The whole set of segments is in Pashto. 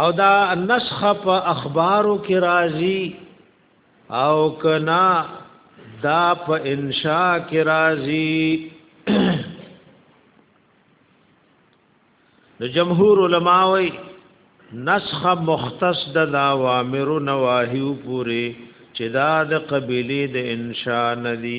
او دا نسخ په اخبارو کې راځي او کنا دا په انشاء کې راځي د جمهور علماوی نسخ مختص د اوامر او نواهی پوری چې دا د قبيله د انشاء ندي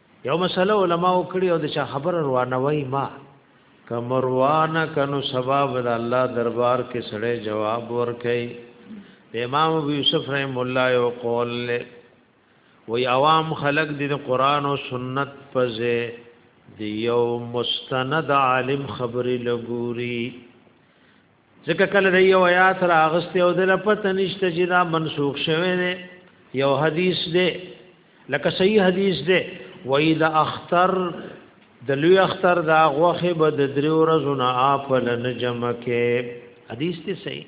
یو مسله علما وکړي او د چا خبره روانوي ما که مروانه کنو سبب د الله دربار کې سړی جواب ورکړي امام ابو یوسف رحم الله یو قول له وی عوام خلق د قران او سنت په ځای د یو مستند عالم خبرې لګوري ځکه کله د یو آیات را اغسته او د لپته نشته چې دا منسوخ شوی دی یو حدیث دی لکه صحیح حدیث دی وای د اختر د لوی اختر دا غوخه به د درې ورځو نه اپل نه جمع کې حدیث دی صحیح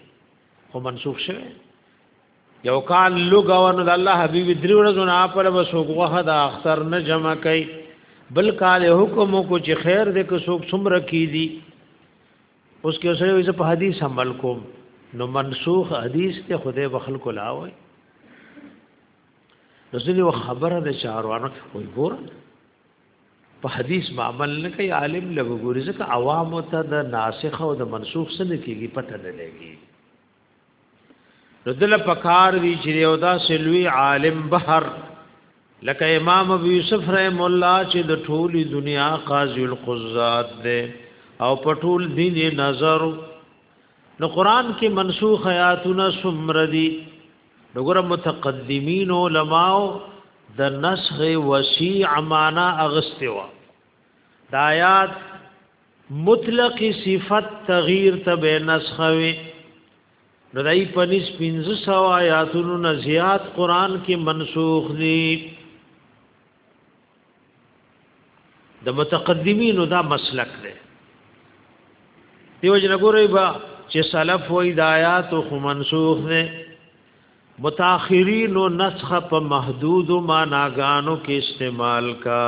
خو منسوخ شوی یو کال لګاو نو د الله حبیب درې ورځو نه اپل به سو غوخه د اختر نه جمع کوي بل کال حکم کو چې خیر دې کو سوک څومره کی دي اوس کې سره وځه په حدیث عمل کوم نو منسوخ حدیث ته خدای بخل کولا وای رسول و خبره د چاروانو وای ګور په حدیث ما عمل نه کوي عالم له ګوري ځکه عوام ته د ناسخ او د منسوخ سره کیږي پته نه لګي نو دل پکار وی چې یو دا سلوی عالم بحر لکه امام ابو یوسف رحم الله چې د ټولي دنیا قاضی القضات دی او په ټول دین نظر نو قران کې منسوخ آیاتونه سمر دي دغه متقدمین علماو د نسخ وسیع معنا اغستوا دا آیات مطلق صفت تغییر ته به نسخوي نو دای په نس 1500 آیاتونو نه زیات قران کې منسوخ دي د متقدمینو دا مسلک دی دیو جن ګورې با چې سلف وې د آیات خو منسوخ دي متأخرین نسخ په محدود معناګانو کې استعمال کا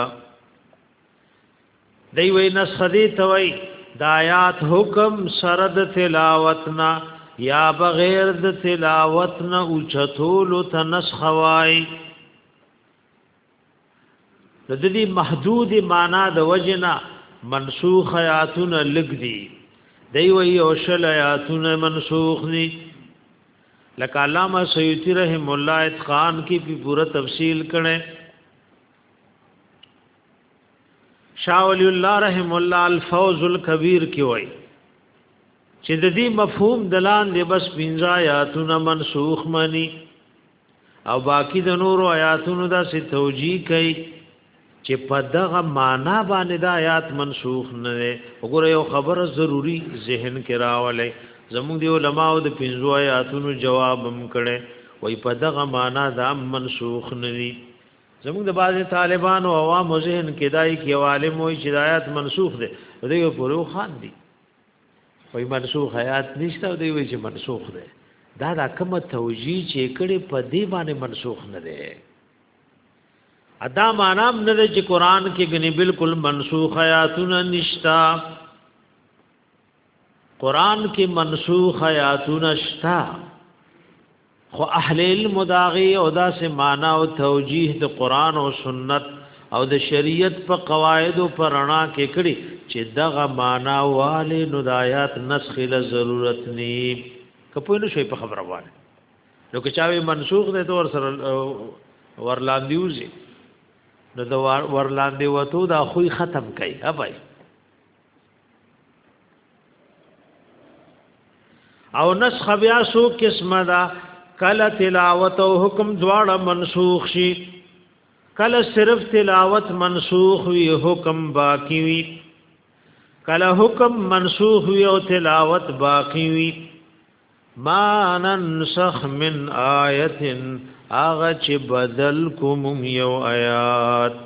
دی وی نسخدی توي د آیات حکم سره د تلاوتنا یا بغیر د تلاوتنا او چتول تنسخوای د دې محدود معنا د وجنا منسوخ آیاتونه لګ دي دی وی او شل آیاتونه منسوخ دي لکه علامه سیوطی رحم الله اتقان کی په پوره تفصیل کړي شاه ولی الله رحم الله الفوز الكبير کې وای چې د دې مفهوم دلان دی بس پنځه آیاتونه منسوخ مانی او باقی د نورو آیاتونو دا څه توجیه کوي چې په دغه معنا باندې دا آیات منسوخ نه دی وګوره یو خبره ضروری ذهن کې راولې زموږ دی علماو د پنځو آیاتونو جواب هم کړي وای په دغه معنا دا منسوخ نه دی زموږ د بعضې طالبانو عوامو ذهن کې دای کې یو عالم وایي چې د آیات منسوخ دی دوی یې پورې وخان دي وایي منسوخ آیات نشته او دوی وایي چې منسوخ دی دا دا کومه توجیه چې کړي په دې باندې منسوخ نه دی ادا مانام نه دی چې قران کې غني بالکل منسوخ آیاتونه نشتا قران کې منسوخ آیاتونه شتا خو اهل علم داغي او دا سه معنا او توجیه د قران او سنت او د شریعت په قواعد او پرانا کې کړي چې دغه معنا والي نو د آیات نسخ له ضرورت ني کپوی نو شوی په خبره وانه نو که چاوي منسوخ ده تور سره ورلاندیوزي نو د ورلاندې وته دا خوې ختم کړي ها بھائی او نسخ بیا سو قسمه دا کله تلاوت او حکم دواړه منسوخ شي کله صرف تلاوت منسوخ وي حکم باقی وي کله حکم منسوخ وي او تلاوت باقی وي ما ننسخ من آیت اغه چې بدل کوم یو آیات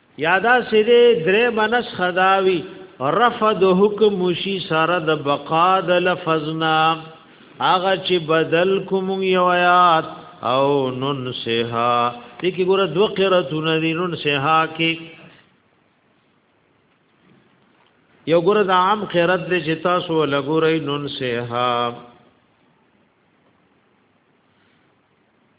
یادا سیده درې منس خداوی رفع د حکم شي سره د بقا د لفظنا هغه چې بدل کوم یو آیات او نن سها دې کې ګوره دوه قراتونه دي نن سها کې یو ګوره د عام قرات دې چې تاسو لګورئ نن سها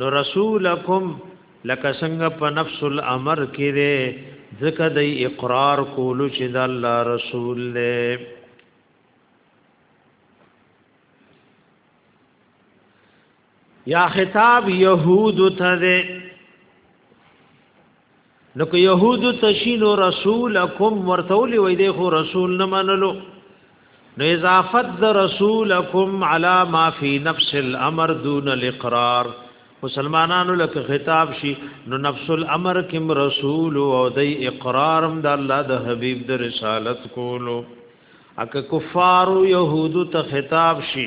نو رسولکم لکه څنګه په نفس الامر کې ده ځکه د اقرار کولو چې د الله رسول له یا خطاب يهود ته ده نو که يهود تشینو رسولکم ورتولی وای دی خو رسول نه منلو نو اضافت د رسولکم علی ما فی نفس الامر دون الاقرار مسلمانانو لکه خطاب شي نو نفس الامر کم رسول او د اقرارم د الله د حبیب د رسالت کولو اک کفار یهود ته خطاب شي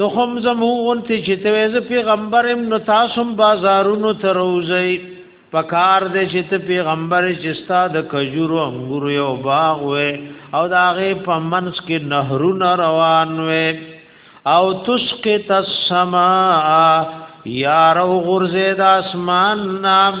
ته هم زموږ ته چې ته زه پیغمبر يم نو تاسو هم بازارونو ته روزي پکار دې چې ته پیغمبر چې ستا د کجورو انګور یو باغ وې او دا غي پمنس کې نهرونه روان وې او تسقط السما یا رو غرزه د اسمان نام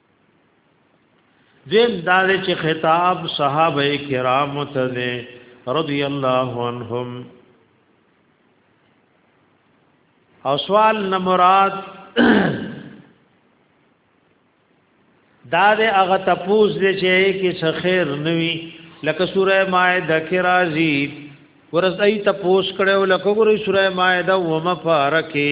دیم دا چې خطاب صحابه کرام ته دی رضی الله عنهم او سوال نه مراد دا د هغه تپوس دی چې کې څه خیر نوي لکه سوره مائده کې راځي ورځي تپوس کړو لکه ګورې سوره مائده و مفارکه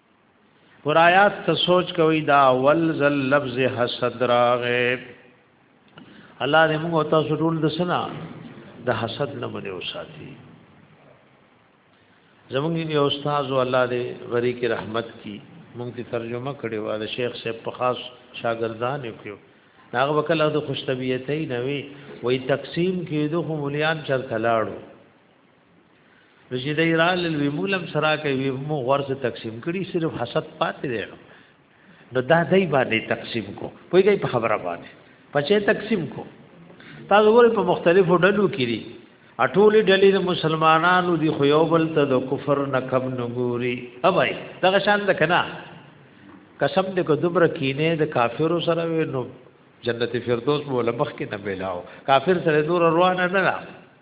پر آیات ته سوچ کوي دا اول ذل لفظ حسد راغې الله دې موږ تاسو ټول د سنا د حسد نه باندې وساتي زمونږ یو استاد الله دې وری کې رحمت کی مونږ ته ترجمه کړي و د شیخ صاحب په خاص شاګردان یو کېو هغه وکړه د خوش طبيعتۍ نه وي وای تقسیم کې دوه مليان چرته لاړو چې دای را لوي مولم سرا کوي مو غور سره تقسیم کړي صرف حسد پاتې دی نو دا دای باندې تقسیم کو پویږي په خبره باندې پچې تقسیم کو تاسو ور په مختلفو ډلو کړي اټولې ډلې د مسلمانانو دی خو یو بل ته د کفر نه کم نګوري اوبای دا شان ده کنه قسم دې کو دومره کینه د کافرو سره نو جنت فردوس مولا مخ کې نه ملاو کافر سره دور روانه نه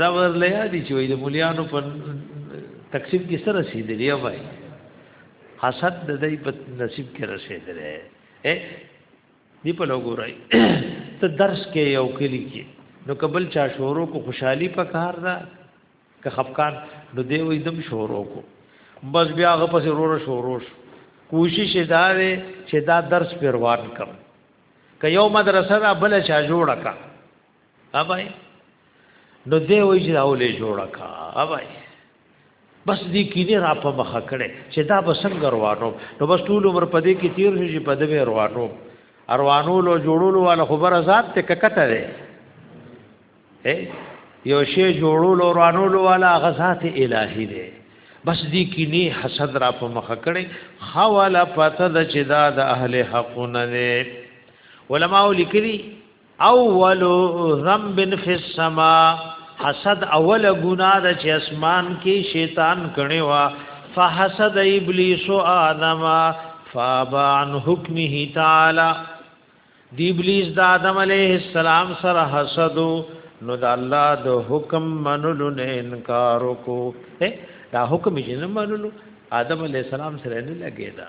دا ورلیا دي چې د مليانو په تقسیم کې سره رسیدلی وای حسد د دې په نصیب کې رسیدلی اے دی په لګورای ته درس کې یو کلی کې نو قبل چا شورو کو خوشحالي په کار ده که خفقان نو دی وې دم شورو کو بس بیا غ پس رور شورو کوشش دا چې دا درس پروان کم که یو مدرسه دا بل چا جوړه کا اوبای نو دې وای چې راولې جوړه کا اوبای بس دې کینه را په مخه کړي چې دا به څنګه روانو نو بس ټول عمر په دې کې تیر شي چې په دې روانو اروانو لو جوړولو والا خبره ذات ته ککته ده یو شی جوړولو رانولو والا غزات الهی دی بس دی کی نه حسد را په مخ کړي خولا پته د چې دا د اهل حقونه دی علماء لیکلي اول ذنب فی السما حسد اول ګناه د چې اسمان کې شیطان کړي وا فحسد ابلیس آدم فابا عن حکمه تعالی دی ابلیس د آدم علیه السلام سره حسد نو د الله د حکم منلو نه انکار وکړو دا حکم یې نه منلو آدم علیه السلام سره نه لګیدا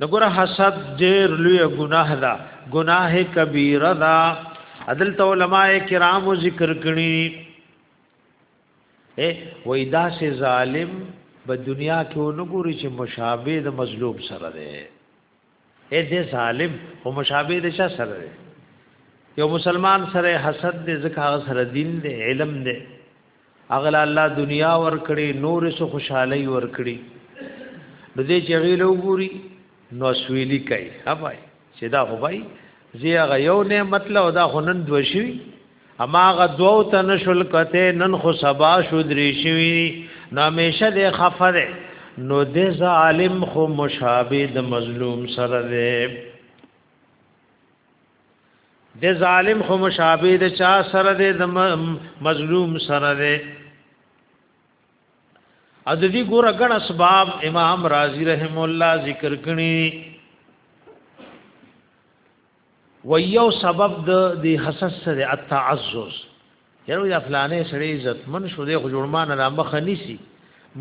نګور حسد ډیر لوی ګناه ده ګناه کبیره ده عدل تو علماء کرام ذکر کړي اے وای دا سه ظالم په دنیا کې ونګوري چې مشابه د مظلوم سره ده اے دې ظالم او مشابه د شا سره ده یو مسلمان سره حسد دې ځکه سره دین دې علم دې اغلا الله دنیا ور کړی نور سو خوشحالي ور کړی نو دې چې غیلو ګوري نو سویلی کوي هبای چې دا هبای زی هغه یو نعمت له دا هنن دوشي اما هغه دوو تن شل کته نن خو سبا شو درې شوی نو همیشه دې خفره نو دې ظالم خو مشابه د مظلوم سره دی د ظالم خو مشابه د چا سره دی د مظلوم سره دی او د دې ګوره ګڼ اسباب امام رازی رحم الله ذکر کړي و یو سبب د د حسس سره التعزز یاره دا فلانه سړی عزتمن شو دی خو جوړمان را مخه نیسی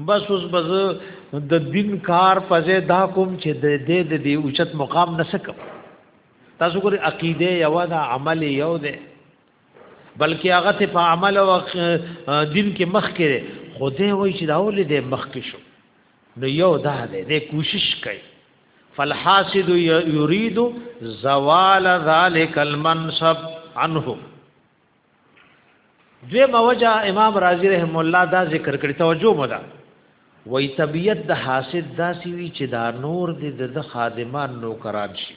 بس اوس بز د دین کار پځه دا کوم چې د دې د دې اوچت مقام نسکم تاسو ګوري عقیده یو دا عمل یو دی بلکې هغه ته په عمل او دین کې مخ کړي خدای وایي چې دا ولې دې مخ کې شو نو یو دا دی د کوشش کوي فالحاسد یرید زوال ذلک المنصب عنه دوی موجه امام رازی رحم الله دا ذکر کړی توجه مو ده وای طبیعت د حاسد داسې وی چې دا نور د د خادمان نو کران شي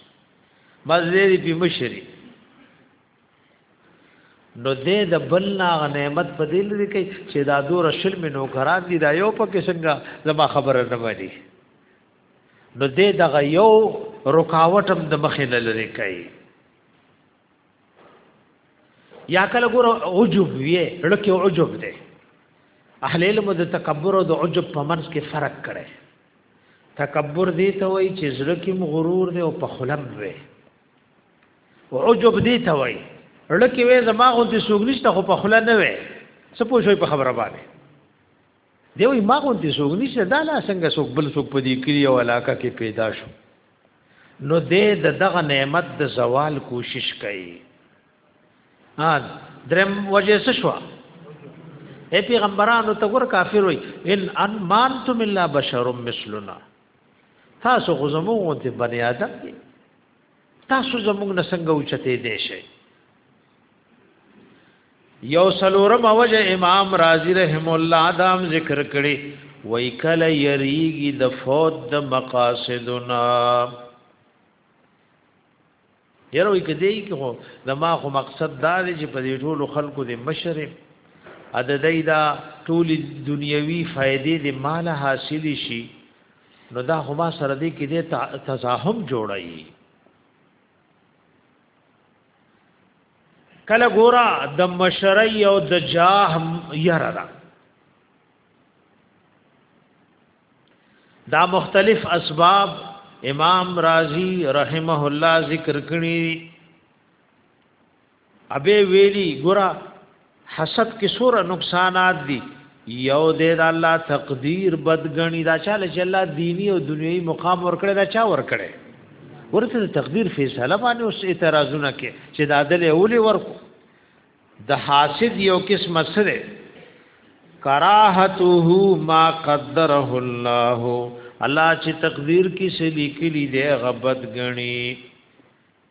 مزری په مشری نو دې د بل نا نعمت په دې لري کې چې دا دور شل مې نو کران دي دا یو په کې څنګه زما خبره نه باندې نو دې دغه یو رکاوټم د مخې نه لري کوي یا کله ګور عجب وی لکه عجب دی اهل علم د تکبر او د عجب په منځ کې فرق کړي تکبر دی ته وای چې زړه کې غرور دی او په خلم وي او عجب دی ته وای لکه وې زما غو دې سوګنيشته خو په خله نه وي څه پوښوي په خبره باندې دی وای ما غو دې سوګنيشته دا لا څنګه سوګ بل سوګ پدې کړی او علاقه کې پیدا شو نو دې د دغه نعمت د زوال کوشش کوي ها درم وجه څه شو اے پیغمبرانو ته ګور کافر وي ان ان مانتم الا بشر مثلنا تاسو خو زموږ ته بنی آدم دي تاسو زموږ نه څنګه اوچته دي شي یو سلورم وجه امام رازی رحم الله دام ذکر کړي وای کله یریږي د فوت د مقاصدنا یره وای کدی کې خو د ما خو مقصد دا دی چې په دې ټولو خلکو د مشر عددی دا ټول دنیوي فائدې د مال حاصل شي نو دا خو ما سره دې کې د تزاحم جوړایي کله ګورا د مشرۍ او د جاه یره دا دا مختلف اسباب امام رازی رحمه الله ذکر کړی ابه ویلی ګورا حسد کې سوره نقصانات دي یو دې د الله تقدیر بدګنی دا چاله چې الله دینی او دنیوي مقام ورکړي دا چا ورکړي ورته د تقدیر فیصله باندې اوس اعتراضونه کې چې دا دل اولی ورکو د حاسد یو قسم سره کراهته ما قدره الله الله چې تقدیر کې سې لیکلي دی غبط غني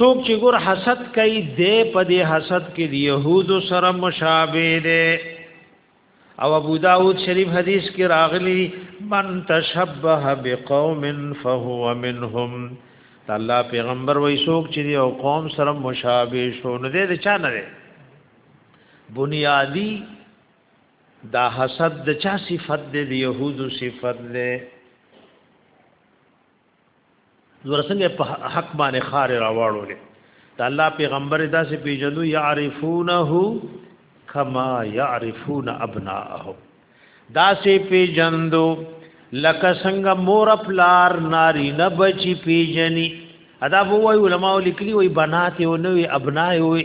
څوک چې ګور حسد کوي دې په دې حسد کې د يهودو سره مشابه دي او ابو داود شریف حدیث کې راغلی من تشبه بقوم فهو منهم الله پیغمبر وای څوک چې یو قوم سره مشابه شو نو دې چا نه بنیادی دا حسد د چا صفت دی د يهودو صفت دی ورسنګ په حق باندې خار راوړو له دا الله پیغمبر داسې پیجنو يعرفونه کما يعرفون ابناءهم داسې پیجندو لکه څنګه مور پلار ناری نه بچی پیجنی ادا وو علماء لیکلی وی بنات او نو ابنای وی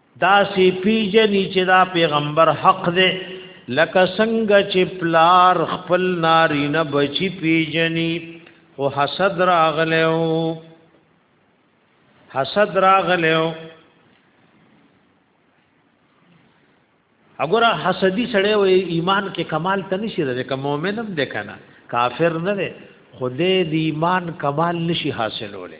داسې پیجنی چې دا پیغمبر حق دی لکه څنګه چې پلار خپل ناری نه بچی پیجنی او حسد راغلو حسد راغلو اگر حسدی سړی و ایمان کې کمال ته نشي راځي که مؤمن هم ده کنه کافر نه ده خدای د ایمان کمال نشي حاصلوله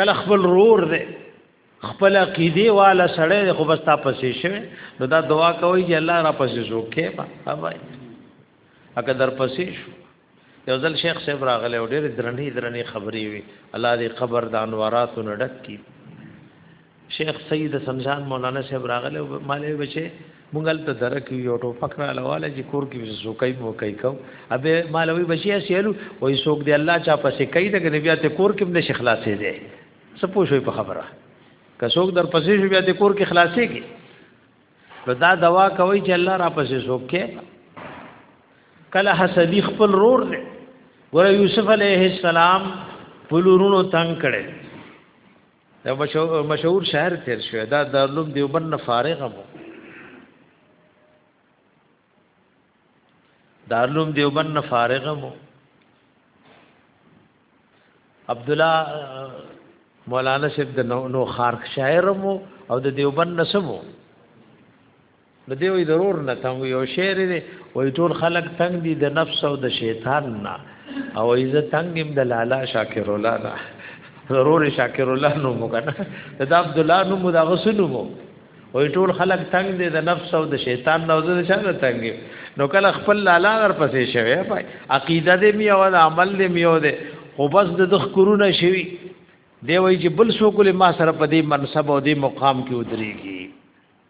کله خپل رور دی خپل عقیده والا سړی دی خو بس تا پسې شوی نو دا دعا کوي چې الله را پسې زوکه با هاوای اګه در پسې شو یو ځل شیخ صاحب راغله او ډېر درنې درنې خبرې وي الله دې قبر د انواراتو نډک کی شیخ سید سمجان مولانا صاحب راغله مالې بچي مونږل ته درک یو ټوپک را لواله چې کور کې زوکای مو کوي کو ابه مالوي بچي سیلو وای سوک دی الله چا پسې کوي د نبی ته کور کې نشه خلاصې دي سپو شوي په خبره که سوک در پسې شوي بیا ته کور کې خلاصې کې نو دا دوا کوي چې الله را پسې سوک کې کله حسدی خپل رور دی ګوره یوسف علیه السلام پلورونو تنگ کړي یو مشهور شاعر تیر شوی دا د علوم دیوبند نه فارغ مو د علوم دیوبند نه فارغ مو عبد الله مولانا صاحب د نو خارخ شاعر مو او د دیوبند نسمو نو دی وی ضرور نه تنګ یو شعر دی وی ټول خلق تنګ دي د نفس او د شیطان نه او ایزه تنگم د لالا شاکر الله نه ضرور شاکر الله نو مو کنه د عبد الله نو مو دا غسلو مو وای ټول خلک تنگ دي د نفس او د شیطان نو د شان تنگ نو کله خپل لالا در پسې شوی پای عقیده دې می او عمل دې می او دې خو بس د دخ کرونه شوی دی وای چې بل سو کول ما سره په دې منصب او دې مقام کې ودرېږي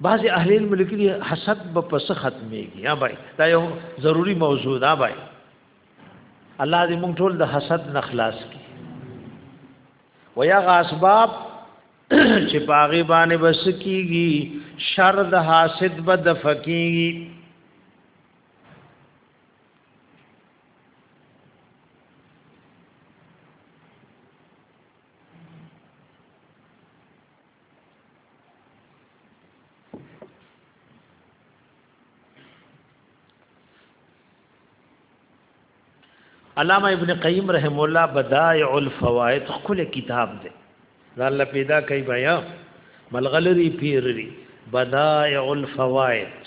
بعض اهل علم لیکلي حسد به پس ختميږي ها بھائی دا یو ضروری موضوع ده بھائی الله دې مونږ ټول د حسد نه خلاص کړي ويا غاسباب چې باغی باندې بس کیږي شر د حاسد به د فقېږي علامه ابن قیم رحم الله بدائع الفوائد خپل کتاب دی دا الله پیدا کوي بیا ملغلری پیری بدائع الفوائد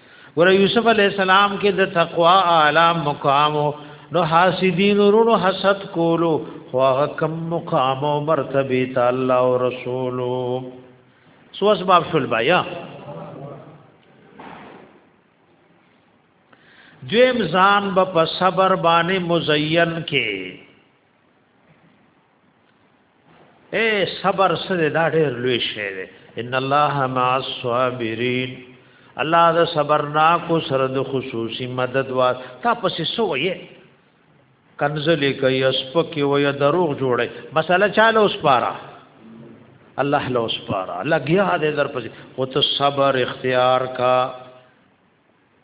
ګوره یوسف علی السلام کې د تقوا اعلی مقام نو حاسدین ورونو حسد کولو خو هغه کم مقام او مرتبه ته الله او رسول سو اسباب شول بیا دویم ځان به په صبر باندې مزین کې اے صبر سره دا ډېر لوی شی دی ان الله مع الصابرین الله دا صبرناکو سره د خصوصي مدد وا تا پسې سوې کنزلی کوي اسپکی وي دروغ جوړي مسله چاله اوس پاره الله له اوس پاره لګیا دې در پسې او ته صبر اختیار کا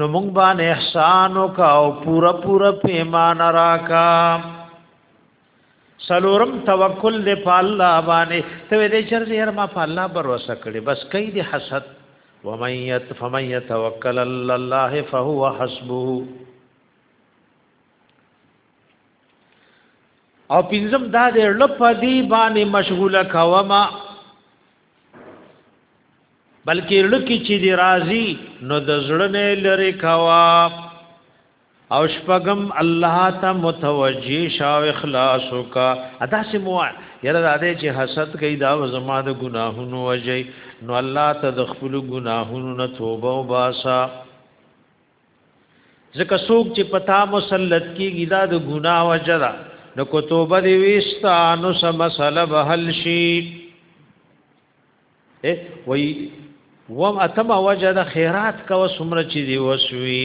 نو مونږ باندې احسان وکاو پورا پورا پیمانه راکا سلورم توکل دې په الله باندې ته دې چر دې هر ما په الله باور وسکړي بس کای دې حسد ومن يت فمن يتوکل على الله فهو حسبه او پینځم دا دې لپ دې باندې مشغوله کوما بلکې لکه چې دی راضي نو د زړه نه لری کوا او شپغم الله ته متوجي شاو اخلاص وکا ادا سمو یره د دې چې حسد کوي دا زما د ګناهونو وجي نو الله ته د خپل ګناهونو نه توبه او باسا ځکه څوک چې پتا مسلط کیږي دا د ګناه وجه ده نو کو توبه دی وستا نو سم مسله به حل شي اے وای وم اتم وجه د خیرات کا وسمره چې دی وسوي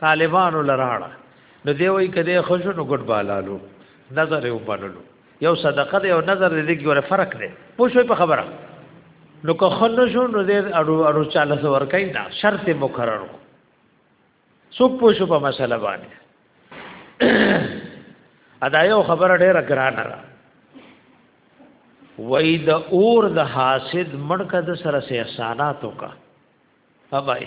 طالبانو لراړه نو دی وای کده خوشو نو ګډ بالالو نظر یو بللو یو صدقه دی او نظر دې کې ور فرق دی پوه شوي په خبره نو که خنو شو نو دې اړو اړو چاله سور کین دا شرط مقرر کو څوک پوه شو په مسله باندې ادا یو خبره ډیره ګرانه را وای د اور د حاسد مړکد سره سه احساناتو کا ابای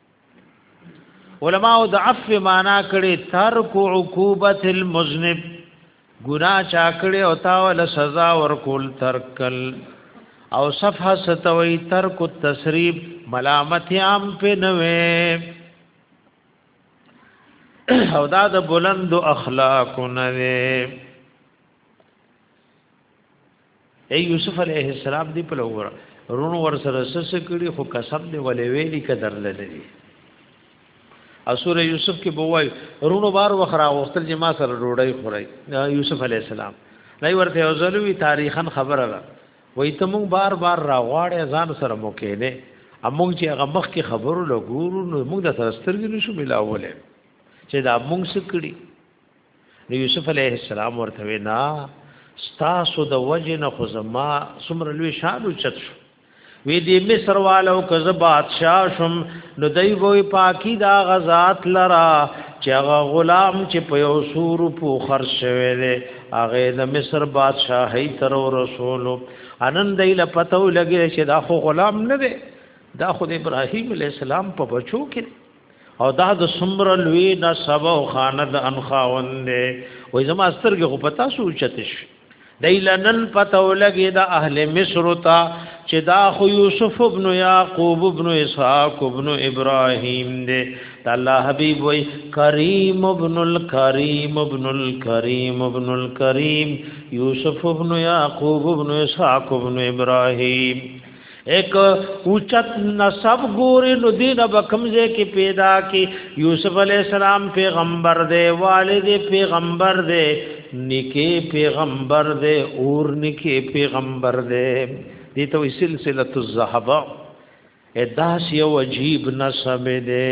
علماء د عفو معنا کړي ترک عقوبت المذنب ګنا چا کړي او تا ول سزا ورکول ترکل او صفحه ستوي ترک التسریب ملامت عام په نوې او دا د بلند اخلاق نه اے یوسف علیہ السلام دی په لور رون ور سره سس کړي خو قسم دی ولې ویلي قدر لري اسوره یوسف کې بوای رونو بار وخرا وختل جما سره ډوړی خورای یوسف علیہ السلام لای ورته وزلوی تاریخا خبره را وای ته مونږ بار بار را غواړې ځان سره مو کې نه امونږ چې هغه مخ کې خبرو لګورو نو مونږ د سرسترګې نشو ملاوله چې دا مونږ سکړي نو یوسف علیه السلام ورته وینا ستاسو د وجه نه خو زما سمر لوی شان اوچت شو وی دی مصر والو که زه بادشاہ شم نو دی وی پاکی دا غزات لرا چې هغه غلام چې په یو سور په خر شوی دی هغه د مصر بادشاہي تر رسول انن دی له پتو لګی چې دا خو غلام نه دی دا خو د ابراهیم علی السلام په بچو کې او دا د سمر لوی نسب او خاند ان خاوند دی وای زما سترګې خو پتا سو چتش دیلنن پته ولګي د اهل مصر ته چې دا خو یوسف ابن یعقوب ابن اسحاق ابن ابراهیم دی الله حبیب وای کریم ابن الکریم ابن الکریم ابن الکریم یوسف ابن یعقوب ابن اسحاق ابن ابراهیم ایک اوچت نسب ګوري نو دین بکمزه کې پیدا کی یوسف علی السلام پیغمبر دی والد پیغمبر دی نکی پیغمبر دی اور نکی پیغمبر دی دي ته سلسله الذهب اداس یو عجیب نسب دی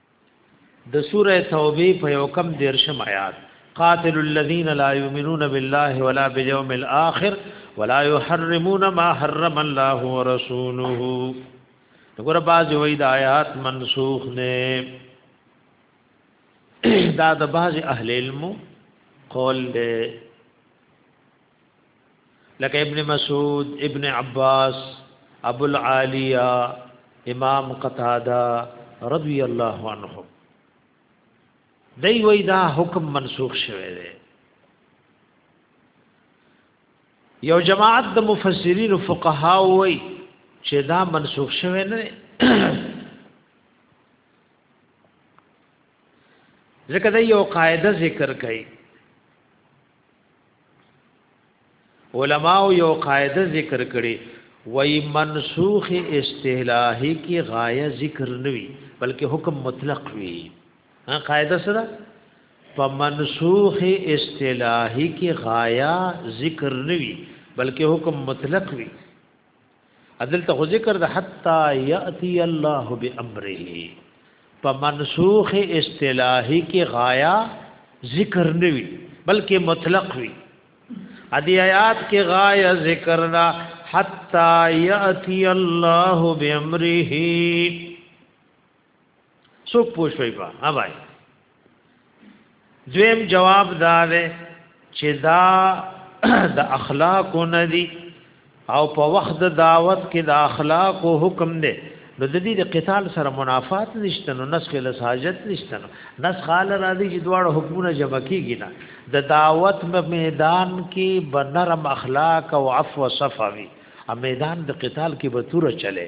د سوره توبه په یو کم دیرشم آیات قاتل الذين لا يؤمنون بالله ولا باليوم الاخر ولا يحرمون ما حرم الله ورسوله وګوره باز وی د آیات منسوخ نه دا د باز اهل علم قول دی لکه ابن مسعود ابن عباس ابو العالیہ امام قتاده رضی الله عنه دی وی دا حکم منسوخ شوه دی یو جماعت د مفسرین او فقها وی چې دا منسوخ شوه نه ځکه دا یو قاعده ذکر کړي علماء یو قاعده ذکر کړي وای منسوخ استهلاهی کی غایه ذکر نوي بلکې حکم مطلق وي ها قاعده سره په منسوخ استهلاهی کی غایه ذکر نوي بلکې حکم مطلق وي دلته خو ذکر د حتا یاتی الله بامره په منسوخ اصطلاحي کې غایا ذکر نه وي بلکې مطلق وي ادي آیات کې غایا ذکر نه حتا یاتی الله بامره څوک پوښوي با ها بھائی دویم جواب دا ده چې دا د اخلاق نه دي او په وخت د دعوت کې د اخلاق او حکم دی نو د دې د قتال سره منافات نشته نو نسخ له حاجت نشته نو نسخ ال راځي چې دواړه حکمونه جمع کیږي نه د دعوت په میدان کې بنرم اخلاق او عفو صفوي ا میدان د قتال کې به تور چلے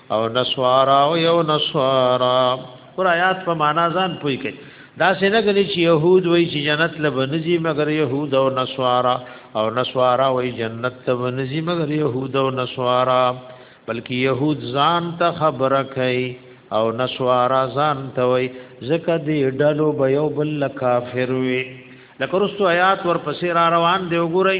او نسوارا او یو نسوارا ور آیات په معنا ځان پوي کوي دا څنګه غني چې يهود وای چې جنت له بنځي مگر يهود او نسوارا او نسوارا وای جنت ته بنځي مگر يهود او نسوارا بلکې يهود ځان ته خبره کوي او نسوارا ځان ته وای زکه دې ډلو به یو بل کافر وي لکه رسو آیات ورپسې را روان دی وګورئ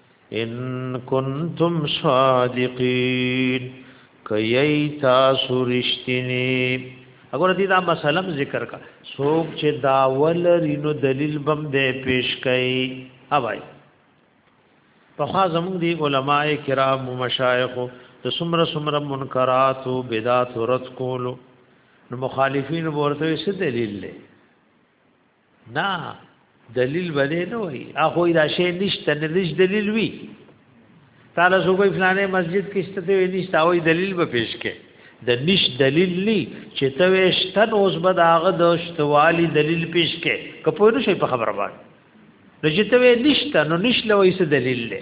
ان کنتم صادقین کئی تاسو رشتینی اگر دی دا مسلم ذکر کا سوک چې داول رینو دلیل بم دے پیش کئی اوائی پخوا زمون دی علماء کرام و مشایخ د سمره سمره منکرات او بدعات رد کولو نو مخالفین ورته څه دلیل لري نه دلیل بده نه وای اخو دا شی نشته نه دش دلیل وی تعالی سو کوئی فلانه مسجد کې شته ته نشته وای دلیل به پیش کې د نش دلیل لی چې ته وشتن اوس به داغه د شتوالی دلیل پیش کې کپوی نو شي په خبره باندې نو چې ته نشته نو نشله وای څه دلیل له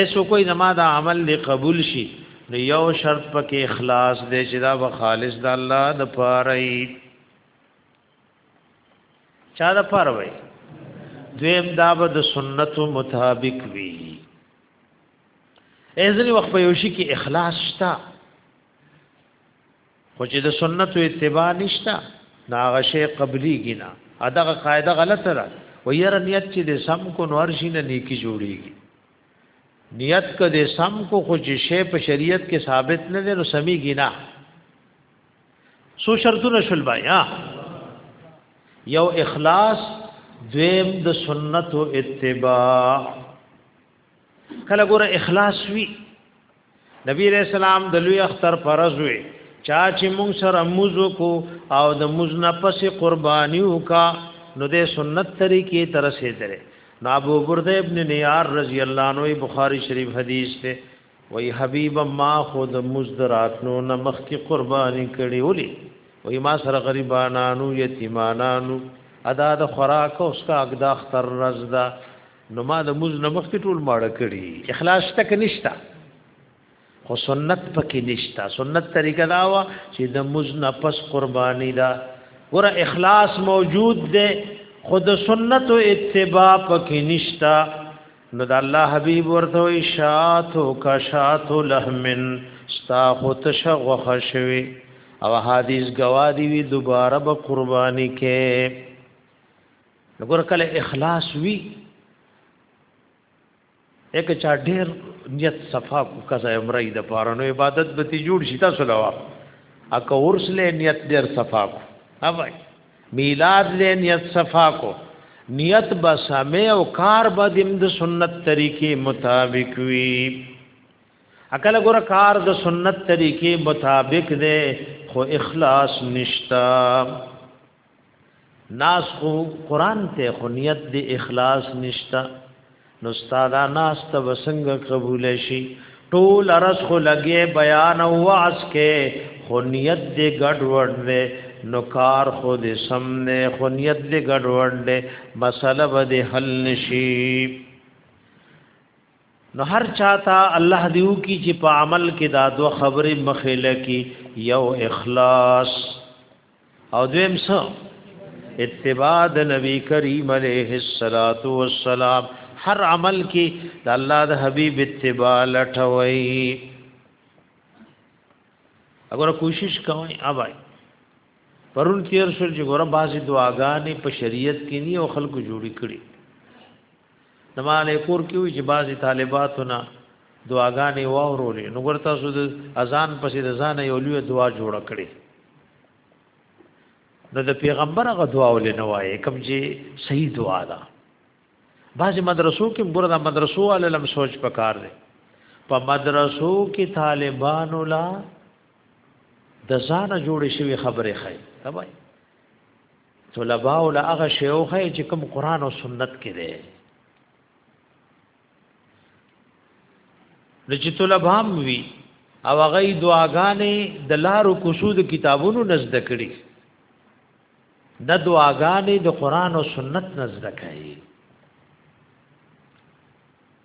ایسو کوئی زما دا عمل دی قبول شي نو یو شرط پکې اخلاص دی چې دا به خالص د الله د پاره ای چا د پاره وای دویم دا به د سنتو مطابق وي ایزنی وخت په یوشي کې اخلاص شته خو چې د سنت او اتباع نشته نا غشي قبلي ګنا اداغه قاعده غلطه ده و ير نیت چې د سم کو نور شي نه نیکی جوړيږي نیت که د سم کو خو چې شی په شریعت کې ثابت نه دی نو سمي ګنا سو شرطونه شل بیا یو اخلاص دویم د سنت او اتباع کله ګوره اخلاص وی نبی علیہ السلام د لوی اختر فرض وی چا چې مونږ سره موزو کو او د موز نه پسې قرباني وکا نو د سنت طریقې تر سه درې نو ابو برده ابن نیار رضی الله عنه بخاری شریف حدیث ته وی حبیب ما خود مزدراتنو نه مخ کی قربانی کړي ولي وی ما سره غریبانانو یتیمانانو ادا د خوراک او اسکا اقدا اختر رزدا نو ما د موز نه مخکې ټول ماړه کړي اخلاص تک نشتا خو سنت پکې نشتا سنت طریقه دا وا چې د موز نه پس قرباني دا ور اخلاص موجود دی خود سنت او اتباع پکې نشتا نو د الله حبيب ورته وي شاتو کا شاتو لهمن ستا خو تشغه شوي او حدیث گواهی وی دوباره به قرباني کې نګور کله اخلاص وی یک چا ډیر نیت صفا کو کزا عمره د پاره نو عبادت به تی جوړ شي تاسو لوا اکه ورس له نیت ډیر صفا کو اوای میلاد له نیت صفا کو نیت به سمې او کار به دیم د سنت طریقې مطابق وی اکل ګور کار د سنت طریقې مطابق دی خو اخلاص نشتا ناس خو قران ته خو نیت دی اخلاص نشتا نو استاد ناس ته وسنګ قبول شي ټول ارس خو لګي بیان او واس کې خو نیت دی ګډ وړ دی نو کار خو دې سم نه خو نیت دې ګډوډ دې مسله به دې حل نشي نو هر چاته الله دیو کی چې په عمل کې دا دوه خبرې مخې لکی یو اخلاص او دویم سو اتباع د نبی کریم علیه الصلاۃ والسلام هر عمل کې د الله د حبیب اتباع لټوي اگر کوشش کوي اوبای پرون تیر شو چې ګوره بازي دعاګانې په شریعت کې نه او خلکو جوړی کړي زمانه کور کې وی چې بعضی طالباتو نه دعاګانې واورولې نو ورته سود اذان پسې د ځان یو لوی دعا جوړ کړي نو د پیغمبر غ دعا ولې نه وایې کوم چې صحیح دعا ده بعضی مدرسو کې ګوره د مدرسو علم سوچ پکار دی په مدرسو کې طالبانو لا د ځان جوړې شوی خبره خای تبای طلباء له هغه شیوخه چې کوم قران او سنت کې دی نو چې طلبه هم وي او هغه دعاګانې د لارو کوسو د کتابونو نزد کړي د دعاګانې د قران او سنت نزد کړي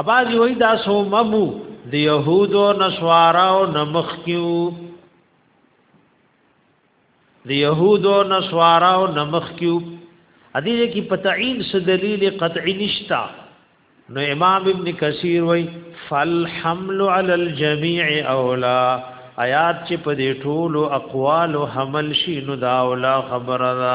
اباځي وای دا سو ممو د يهودو نسواراو نمخ کیو د يهودو نسواراو نمخ کیو ادي دې کې پتعين س دلیل قطعي نشتا نو امام ابن کثیر وای فالحمل علی الجميع اولا آیات چې په دې ټولو اقوال او حمل شي نو دا اولا خبره ده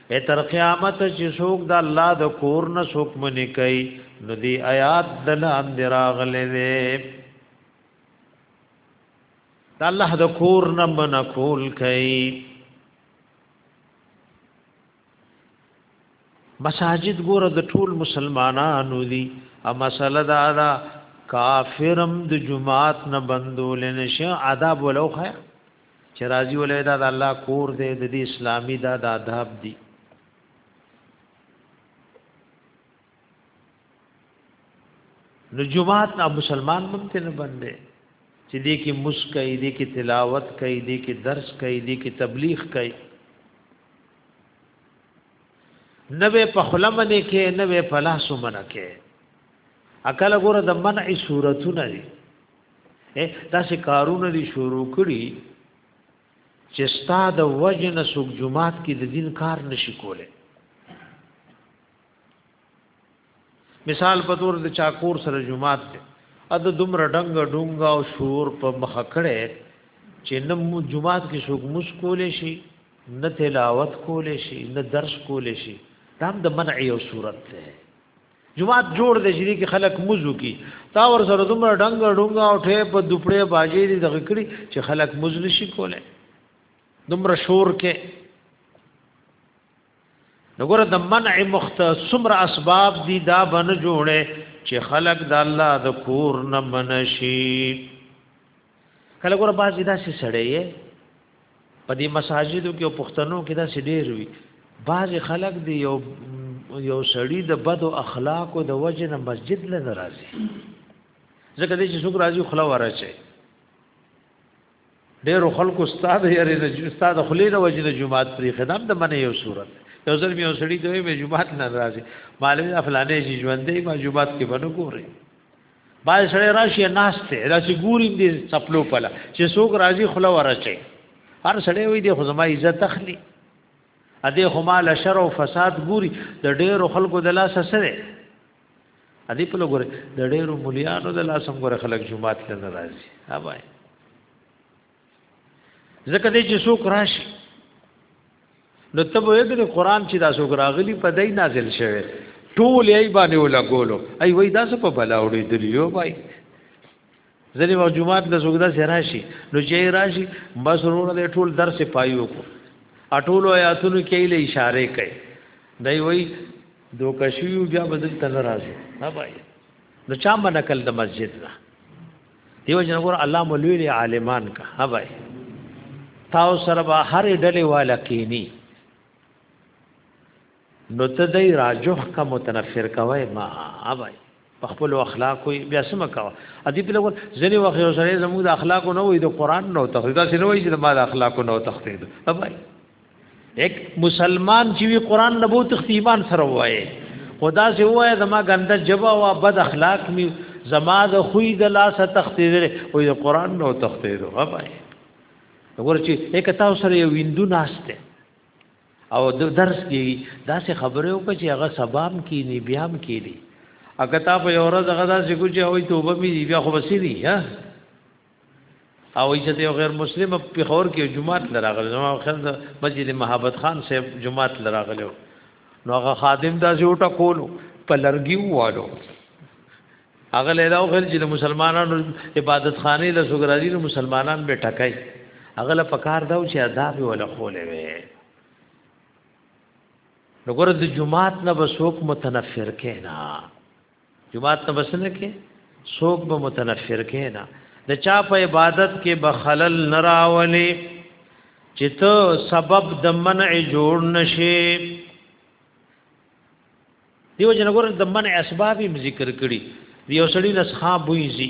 اے تر قیامت چې څوک د الله د کور نه څوک منی کوي نو دی آیات دل اندراغلې وې د الله د کور نه من کول کوي مساجد ګوره د ټول مسلمانانو دي ا مسله دا دا کافرم د جمعات نه بندول نشه عذاب ولو خیر چې راضي ولې دا د الله کور دی د دې اسلامي دا د آداب دي نو جمعات نه مسلمان ممکن نه باندې چې دې کې مسکې دې کې تلاوت کوي دې کې درس کوي دې کې تبلیغ کوي نوې په خلمنه کې نوې په لاس منه کې اکل ګوره د منع صورتونه دي داسې کارونه دي شروع کړي چې ستا د وجه نه څوک جماعت کې د دین کار نشي کولی مثال په تور د چاکور سره جماعت دی ا د دومره ډنګ ډونګ او شور په مخ کړه چې نه جماعت کې څوک مس کولی شي نه تلاوت کولی شي نه درس کولی شي دا د منع یو صورت ده جماعت جوړ دی چې کې خلک مزو کی تا ور سره دومره ډنګ ډنګ او ټه په دوپړې باجې دي دغه کړی چې خلک مز نشي کوله دومره شور کې نګور د منع مختصمر اسباب دي دا بن جوړه چې خلک د الله د کور نه منشي کله ګور باز دا سي سړی په دې مساجدو کې او پښتنو کې دا سې ډېر وي بعض خلک دی یو یو سړی د بد اخلاق او د وجه نه مسجد له ناراضي ځکه دې چې څوک راځي خلا ورچي ډېر خلکو استاد یې نه استاد خلی د وجه نه جمعات پرې خدام د منه یو صورت یو ځل یو سړی دوی به جمعات نه راځي معلومه افلانې چې ژوندې ما جمعات کې باندې ګوري باید سره راشي ناشته دا چې ګوري دې سپلو پله چې څوک راځي خلا ورچي هر سړی وي دې خو زما عزت تخلي ا دې خو مال شر او فساد ګوري د ډېرو خلکو د لاس سره ا دې په لګوري د ډېرو مليانو د لاس هم ګوري خلک جمعات ته ناراضي ها بای ځکه دې چې څوک راشي نو ته به دې قران چې دا څوک راغلی په دای نازل شوی ټول یې باندې ولا ګولو ای وای دا څه په بلا وړي دلیو بای ځلې ما جمعات له زوګدا سره راشي نو چې راشي بس ورونه دې ټول درس پایو کو اټولو آیاتونو کې له اشاره کوي دای وای دو کشیو بیا بدل تل راځي ها بای نو چا منکل د مسجد نه دیو جن ګور الله مولوی عالمان کا ها بھائی تاو سره به هر ډلې والا کینی نو ته دای راجح کا متنفر کوي ما ها بھائی په خپل اخلاق کوي بیا سم کاوه ادي په لګول ځنی وخت یو سره زموږ د اخلاق نه وي د قران نو ته دا سره وایي چې ما د اخلاق نه تخته ده بھائی یک مسلمان چې وی قران نه بو تختیبان سره وای خدا سي وای زما ګنده جبا او بد اخلاق می زما د خوې د لاس تختیدل او د قران نو تختیدو غبای ورچی یک تاسو سره یو ویندو ناشته او د درس دی دا سه خبره وکړه چې هغه سبام کې نی بیام کې دی اګه تا په یو ورځ هغه دا سګو چې وای توبه می بیا خو بسې دی ها او چې یو غیر مسلم په خور کې جمعات لراغله نو خل د مسجد محبت خان صاحب جمعات لراغله نو هغه خادم دا زیوټه کولو په لرګي ووالو هغه له دا خل چې مسلمانانو عبادت خانه له سګرازي نو مسلمانان به ټکای هغه له پکار دا چې عذاب ولا خولې وي نو ګور د جمعات نه بسوک متنفر کینا جماعت ته بسنه کې څوک به متنفر کې نه د چا په عبادت کې به خلل نه راولي چې ته سبب د منع جوړ نشي دیو جنګور د منع اسباب یې ذکر کړي دیو سړی لسخاب وینځي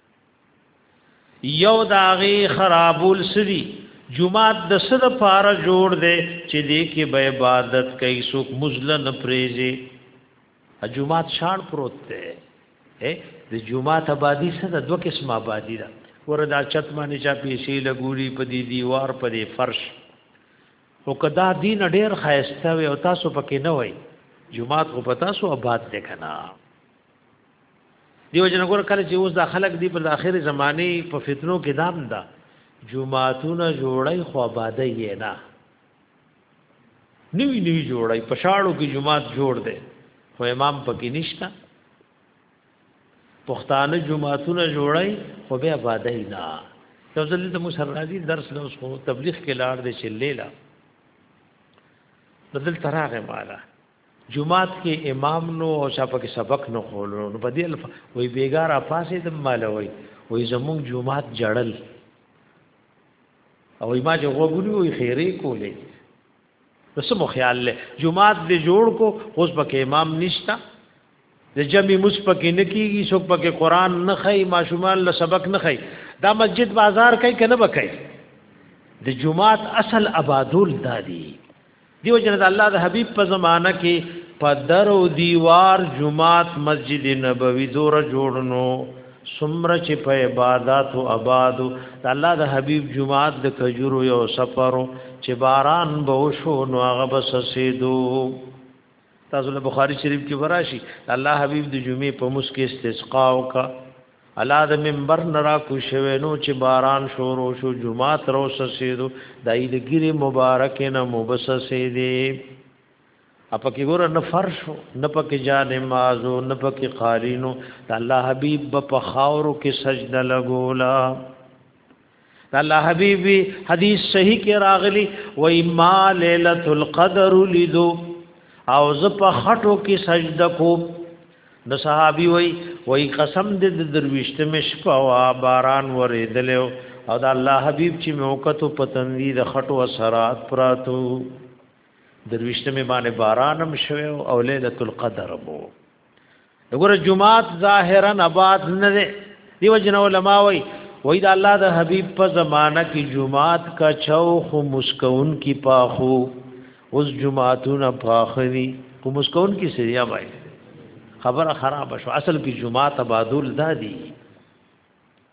یو داغي خرابول سری جمعات د صد پار جوړ دی چې دې کې به عبادت کوي سوک مزلن پریزي ا جمعات شان پروت دی اے د جمعات آبادی سره دوه قسم آبادی ده وردا چت باندې چا پیسې لګوري په دې دیوار په دې فرش او کدا دین ډیر خایسته وي او تاسو پکې نه وای جمعات خو پتا سو آباد ده کنه دیو جن ګور کله چې اوس د خلک دی پر اخر زمانه په فتنو کې دام دا جمعهتونه جوړای خو آبادی یې نه نوی نوی جوړای په شاړو کې جمعات جوړ دی خو امام پکې نشتا پښتانه جمعهتونه جوړای خو به آبادی نه یو ځل د موسی راضي درس له اوس خو تبلیغ کې لاړ دی چې لیلا بدل تراغه مالا جمعات کې امام نو او شاپه کې سبق نو خولو نو په دې الف وای بیګار افاسې د مالوي وای زموږ جمعات جړل او ما چې غوګونی وای خیره کولې نو سمو خیال له جمعات دې جوړ کو اوس پکې امام نشتا د جمعې مس پکې نه کیږي څوک پکې قران نه خای ماشومان له سبق نه خای دا مسجد بازار کوي کنه بکای د جمعات اصل آبادول دادی دیو جن د الله د حبیب په زمانہ کې په در او دیوار جمعات مسجد نبوي دور جوړنو سمره چې په عبادت او آباد د الله د حبیب جمعات د کجورو یو سفرو چې باران به وشو نو هغه بس سیدو تاسو له بخاری شریف کې وراشي الله حبیب د جمعې په مسکه استسقا وکا الله د منبر نرا کو شوه نو چې باران شورو شو جمعه تر اوسه سیدو دای د ګری مبارک نه مبس سیدی اپا کې ګور نه فرش نه پکې جان مازو نه پکې قالینو الله حبیب په خاورو کې سجده لګولا الله حبيبي حديث صحیح کې راغلي وای ما ليله القدر لیدو او ز په خټو کې سجده کو نو صحابي وای وای قسم دې د درويشته مې شپه وا باران ورېدل او دا الله حبيب چې موقتو پتندي د خټو اثرات پراتو درويشته مې باندې بارانم شوه او ليله القدر بو دغه جمعات ظاهرا آباد نه دی دیو جن علماء وای وای دا الله د حبیب په زمانہ کې جمعات کا چاو خو مسکون کی پاخو اوس جمعاتون پاخوی کو مسکون کی سریا وای خبره خراب شو اصل کې جمعات آبادول دادی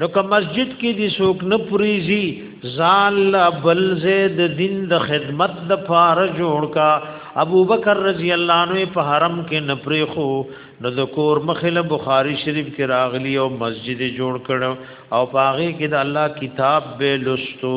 نو که مسجد کې دي څوک نه پریزي ځان بل زید دین د خدمت د پاره جوړ کا ابو بکر رضی الله عنه په حرم کې نه پری خو نو د کور مخله بخاری شریف کې راغلی او مسجد جوړ کړو او پاغه کې د الله کتاب به لستو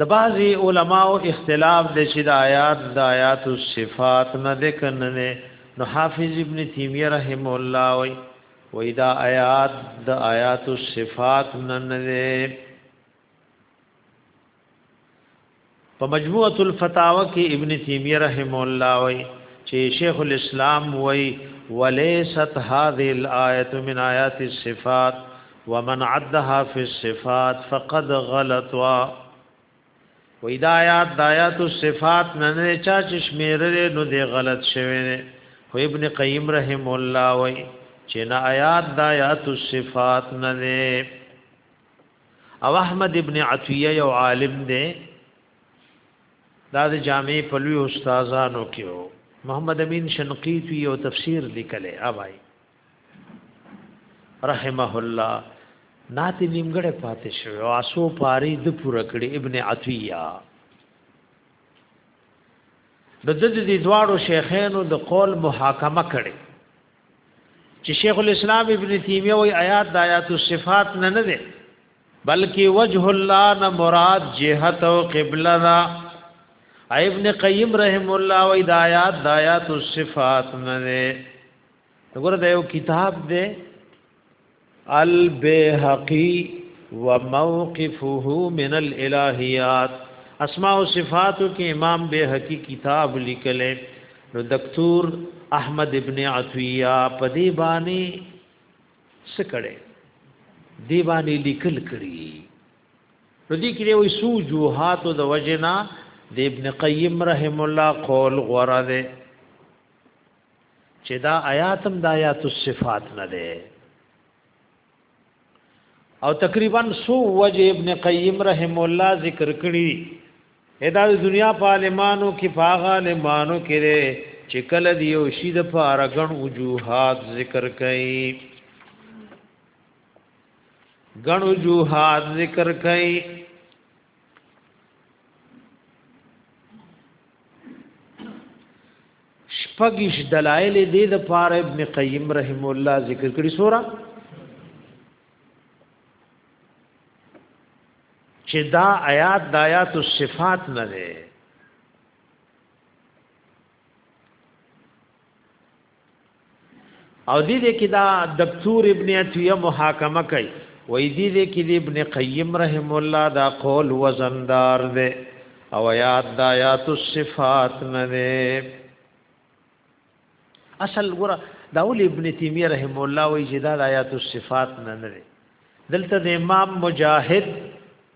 د بعضی علماو اختلاف د چې د آیات د آیات صفات نه د کنه نو حافظ ابن تیمیه رحم الله وی وی دا آیات د آیات صفات نه نه په مجموعه الفتاوا کې ابن تیمیه رحم الله وی چې شیخ الاسلام وی ولیست هذه الايه من آیات الصفات ومن عدها فی الصفات فقد غلط وا و دا آیات د آیات الصفات نه نه چا چشمیرل نو دی غلط شوی نه خو ابن قیم رحم الله وای چې نه آیات د آیات الصفات نه نه او احمد ابن عطیه یو عالم دی دا د جامع په لوی استادانو کې محمد امین شنقیطی یو تفسیر لیکلی اوای رحمه الله ناته نیمګړې پاتې شوی او اسو پاری د پوره کړي ابن عطیه د د دې دواړو شیخانو د قول محاکمه کړي چې شیخ الاسلام ابن تیمیه وی آیات د آیات الصفات نه نه ده بلکې وجه الله نه مراد جهت او قبله ده ابن قیم رحم الله وی د آیات د آیات الصفات نه ده وګوره دا یو کتاب دی البیهقی وموقفه من الالهیات اسماء او صفات کې امام بیهقی کتاب لیکل نو دکتور احمد ابن عطیه په دی باندې سکړه دی باندې لیکل کړی نو دې کې وي سو جوهات د وجنا د ابن قیم رحم الله قول غره ده چې دا آیات هم د آیات الصفات نه ده او تقریبا سو وجه ابن قیم رحم الله ذکر کړی ادا د دنیا په عالمانو کې فاغه عالمانو کې چې کله دی او شی د فارغن وجوهات ذکر کړي غن وجوهات ذکر کړي شپږیشت دلائل یې دې د پاره ابن قیم رحم الله ذکر کړي سورا چې دا آیات د آیات الصفات نه ده او دې دې کې دا دکتور ابن عطیه محاکمه کوي وې دې دې کې دې ابن قیم رحم الله دا قول وزندار دې او یاد دا یات الصفات نه دې اصل ګره دا ول ابن تیمیه رحم الله وې چې دا آیات الصفات نه نه دلته د امام مجاهد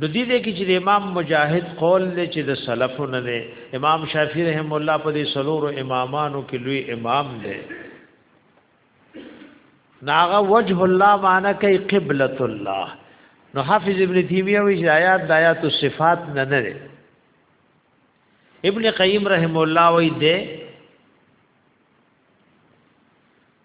نو دې دې کې چې امام مجاهد قول دې چې د سلفو نه دی امام شافعي رحم الله په دې سلورو امامانو کې لوی امام دی ناغه وجه الله معنی کوي قبلت الله نو حافظ ابن تیمیه وی چې آیات د آیات صفات نه نه دی ابن قیم رحم الله وی دې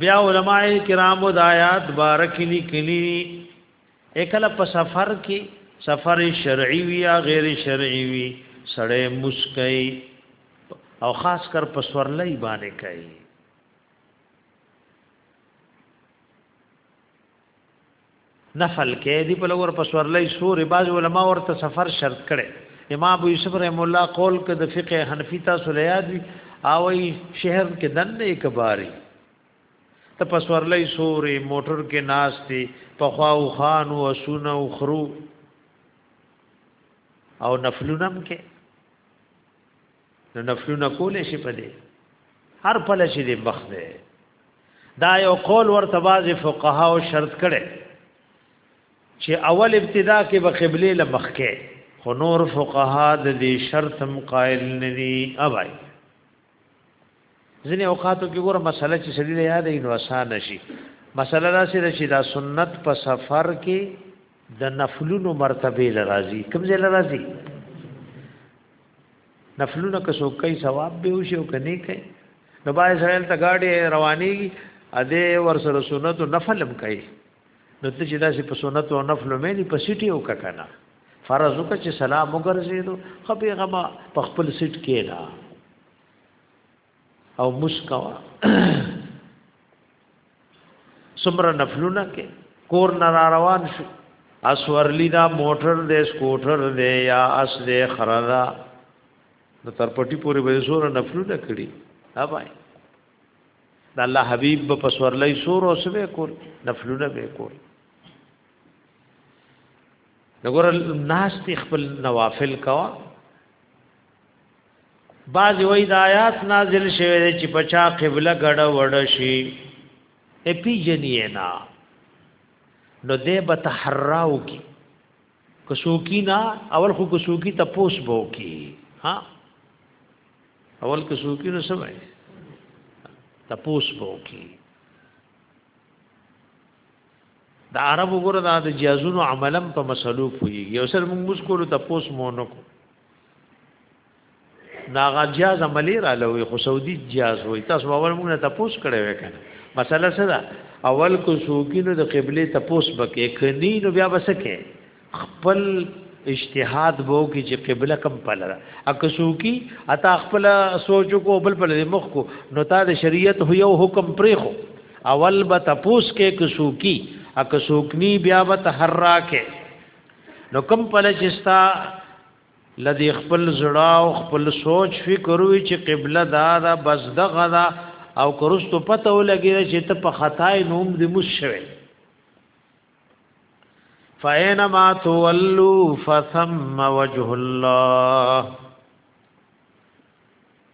بیا علماء کرامو د آیات بارکی لیکلی اکل په سفر کې سفر شرعي وي یا غیر شرعي وي سړی مسکي او خاص کر په سورلۍ باندې کوي نفل کې دی په لور پسورلې سورې باز علما ورته سفر شرط کړي امام ابو یوسف رحم الله قول کې د فقه حنفی تاسو له یاد وی او شهر کې دنه کباري ته پسورلې سورې موټر کې ناشتي په خواو خان او سونه او خرو او نفلونم کې نو نفلونه کولې شي په دې هر پله شي دې مخ دی دا یو قول ورته باز فقها او شرط کړي چې اول ابتدا کې به قبله لمخ کې خو نور فقها د دې شرط هم قائل نه دي اوای ځینې اوقاتو کې ګوره مسله چې سړي له یاد نو آسان شي مسله دا سره چې دا سنت په سفر کې د نفلونو مرتبه لرازي کوم ځای لرازي نفلونه که څوک کوي ثواب به وشي او کني کوي نو باید سره ته گاډي رواني اده ور سره سنت او نفل هم کوي نو ته چې داسې په سنت او نفل مې نه پسیټي او کنه فرض وکړه چې سلام وګرځېدو خو پیغمبر په خپل سیټ کې نه او مسکوا سمره نفلونه کې کور نه را روان شو اسورلی دا موټر دې سکوټر دې یا اس دې خردا د ترپټي پورې به زور نفلونه کړی ها بھائی د الله حبيب په سورلې سور اوس به کول نفلونه به کول نګور ناس خپل نوافل کوا بعض وی د آیات نازل شوه چې پچا قبله ګډه وډ شي ای پی جنی نه نو دې به تحراو کی کسوکی نه اول خو کسوکی ته پوس بو کی ها اول کسوکی نو سمای ته پوس بو کی د عربو ګره د جیازونو عملم په مسلو پوي یو سر موږ مشکل ته پوس مونږ کو ناغا جاز عملی را لوي خو سعودي جاز وي تاسو اول موږ ته پوس کړی وای کنه مسله څه ده اول کو سوکینو د قبله ته پوس بکې کني نو بیا بسکه خپل اجتهاد وو کې چې قبله کم پلره اک سوکی اتا خپل سوچ کو بل بل مخ کو نو تا د شریعت هو یو حکم پریخو اول به تپوس کې ک سوکی اک سوکنی بیا به تحرا کې نو کم پله چې ستا لدی خپل زړه او خپل سوچ فکر وی چې قبله دا دا بس دغه دا او کرستو پته ولګی چې ته په خدای نوم دې مشوي فاینما تولوا فثم وجه الله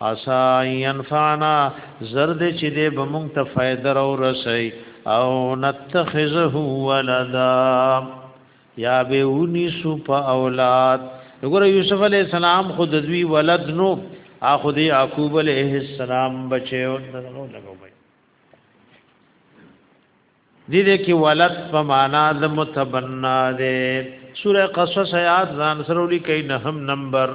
عسا ان ينفعنا زر دې چې دې به مونږ ته فائدہ را ورسي او نتخذه ولدا یا به ونی سو په اولاد وګوره یوسف علی السلام خود دوی ولد نو اخو دی یعقوب علیہ السلام بچو دغه لګو بای دې دې کې ولد په معنا د متبنا ده سوره قصص آیات ځان سره لیکي نه هم نمبر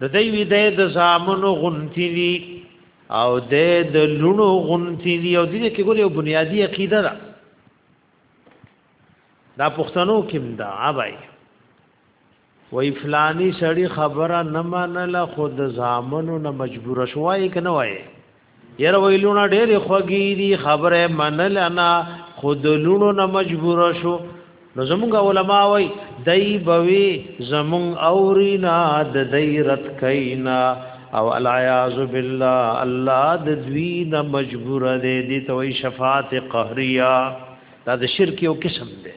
د دې وی د زامنو غنتی دي او د د لونو غنتی دي او دې کې ګورې یو بنیادی عقیده ده دا پښتنو کې دا اوبای وای فلانی سړی خبره نه منله خود زامنو نه مجبور شوای کنه وای ير ویلونه ډېر خوږی دي خبره منل انا خود لونو نه مجبور شو نو زمونږ علما وای دای بوي زمون اورینا د دای رت کینا او العیاذ بالله الله د دوی نه مجبور دی دي توي شفاعت قهریا دا د شرک یو قسم دی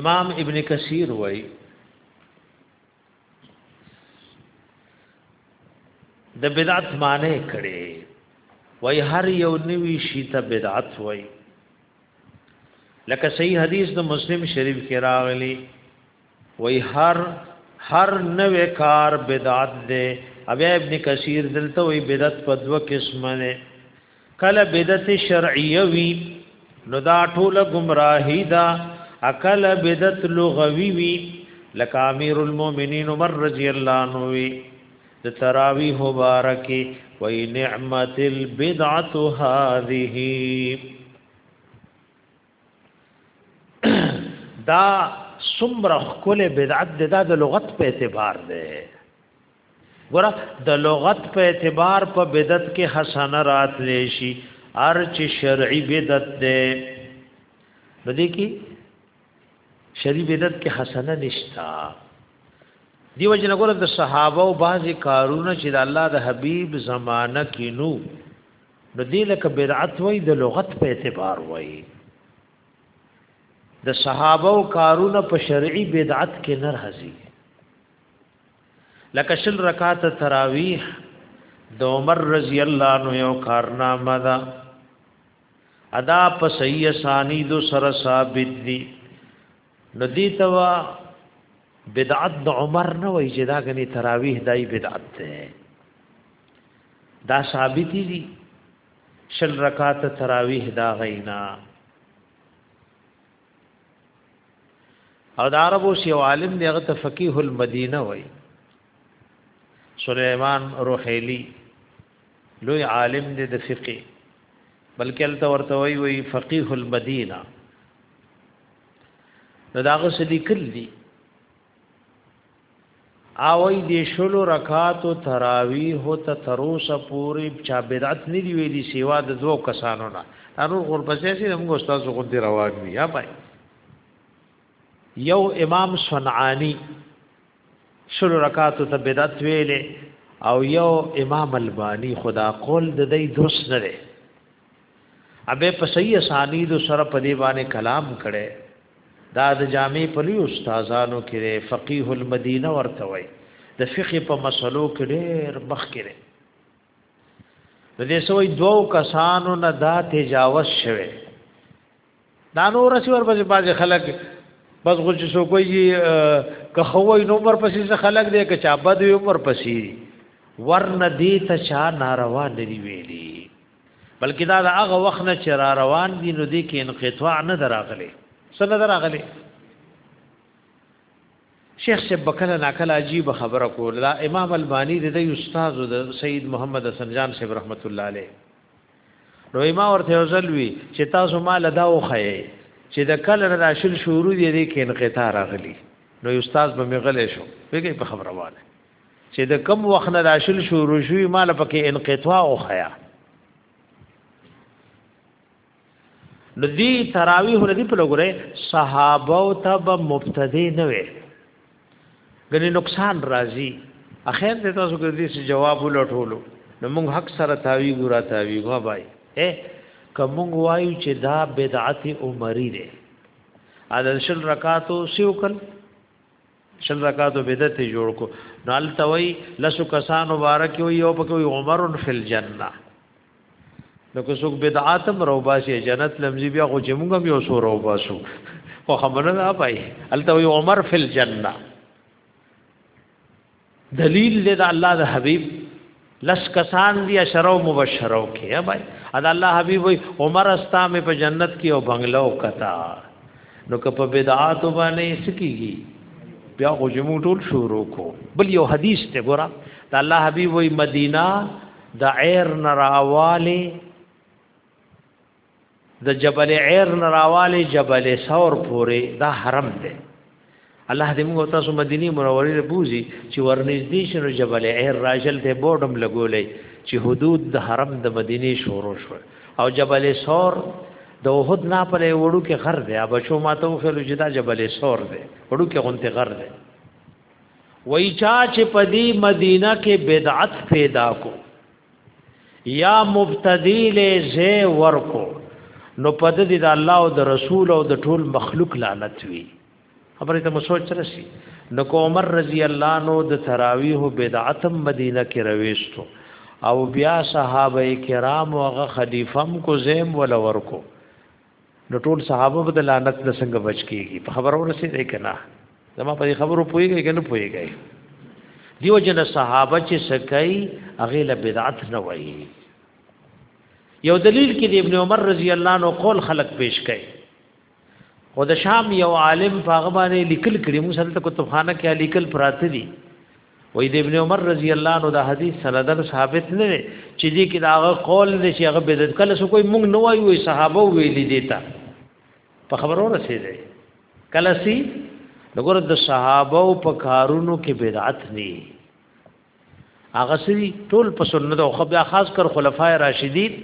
امام ابن کثیر وای د بدعت معنی کړي وای هر یو نوی شی ته بدعت وای لکه صحیح حدیث د مسلم شریف کې راغلی وای هر هر نوې کار بدعت دی او ابن کثیر دلته وی بدعت په دوه قسمه ده کله بدعت شرعیه وی نو دا ټوله گمراهی ده اکل بدعت لغوی وی لکه امیر المؤمنین عمر رضی الله عنه وی د تراویح مبارکی و نعمت البدعه هذه دا سمره خکل بدعت د دا د لغت په اعتبار دی ګوره د لغت په اعتبار په بدعت کې حسنه راتلی شي ار چې شرعي بدعت دی بدې کې شرعي بدعت کې حسنه نشتا دیو جن ګوره د صحابه او بعضی کارونه چې د الله د حبیب زمانہ کې نو نو دی لکه بدعت وای د لغت په اعتبار وای د صحابه او کارونه په شرعي بدعت کې نه راځي لکه شل رکعات تراویح د عمر رضی الله عنه یو کارنامه ده ادا په صحیح ثانی دو سره ثابت دي ندی توا بدعت د عمر نه وای چې دا غني تراویح دای بدعت ده دا ثابت دي شل رکعات تراویح دا غینا او د عربو سی عالم دی هغه ته فقيه المدینه وای سليمان روحيلي لوی عالم دی د فقه بلکې الته ورته وای وای فقيه المدینه نو داغه سدي کل دي او ای دې شلو رکعات تراویح ته تروسه پوری چا بدعت نه دی ویلي سیوا د دوو کسانو نه انور غربځه سي موږ استاد غو دې روان وي یا پای یو امام صنعانی شلو رکعات ته بدعت ویلې او یو امام البانی خدا قول د دې درس نه دی ابه په صحیح اسانید سره په دی باندې کلام کړي دا د جامع په لوی استادانو کې فقيه المدینه ورته وای د فقه په مسلو کې ډېر مخ کړي د دې سوې دوو کسانو نه دا تجاوز شوه دا نور سی ور پسې باز خلک بس غو چې سو کوي که خوې نو ور پسې خلک دې که چا بد وي ور پسې ورن دي ته چا ناروا نه دی ویلي بلکې دا د هغه وخت نه چې را روان دي نو دې کې انقطاع نه دراغلي سره دراغلي شیخ سے بکل ناکل عجیب خبره کوله امام البانی د استاد سید محمد حسن جان صاحب رحمت الله علیه نو ما ورته ځل وی چې تاسو ما لدا وخی چې د کله راشل شروع دی دی کې انقطاع راغلی نو استاد به مغلې شو وګي په خبره وانه چې د کم وخت نه راشل شروع شوی ما لپاره انقطاع وخیا لدی تراویح لدی په لګره صحابه او تب مبتدی نه وي غني نقصان راځي اخر دې تاسو ګرځي چې جواب ولټولو نو موږ حق سره تاوی ګورا تاوی غوا بای اے کوم وایو چې دا بدعت عمری ده اذن شل رکاتو سیوکل شل رکاتو بدعت جوړ کو نال توي لسو کسان مبارک یو پکې عمر فی الجنه نو که څوک بدعاتم روباسي جنت لمزي بیا خو چې موږ هم یو سو روباسو خو خبره نه پای الته وي عمر فل جننه دلیل دې د الله د حبیب لس کسان دی اشرو مبشرو کې یا بھائی ادا الله حبیب وي عمر استا مې په جنت کې او بنگلو کتا نو که په بدعات باندې سکیږي بیا خو جمو ټول شروع کو بل یو حدیث ته ګورم د الله حبیب وي مدینه د عیر نه راوالی د جبل عیر نه راوالی جبل ثور پورې دا حرم دی الله دې موږ تاسو مدینه منوره له بوزي چې ورنږدې شنو جبل عیر راجل ته بورډم لګولې چې حدود د حرم د مدینه شروع شو او جبل ثور د وحد نه پرې وړو کې غر دی ابشو ماته وخلو چې دا جبل ثور دی وړو کې غونته غر دی وای چا چې په دې مدینه کې بدعت پیدا کو یا مبتدی له زه ورکو نو په دې د الله او د رسول او د ټول مخلوق لعنت وی خبره ته مسوچ رسی نو کو عمر رضی الله نو د تراویح بدعت مدینه کې رويستو او بیا صحابه کرام او غ خلیفم کو زم ول ورکو نو ټول صحابه به د لعنت نه څنګه بچ کیږي په خبرو رسیدای کنه زما په خبرو پویږي کنه پویږي دیو جن صحابه چې سکای هغه له بدعت نه وایي یو دلیل کې د ابن عمر رضی الله عنه قول خلق پیش کړي او د شام یو عالم په هغه باندې لیکل کړي موږ سره ته کتابخانه کې لیکل پراته دي وې د ابن عمر رضی الله عنه دا حدیث سند ثابت نه دی چې دې کې داغه قول دې چې هغه بدعت کله سو کوئی مونږ نه وایو صحابه ویلي دي تا په خبرو رسیدل کله سي دغه د صحابه او په کارونو کې بدعت نه هغه سری ټول په سنت او خو بیا خاص کر خلفای راشدین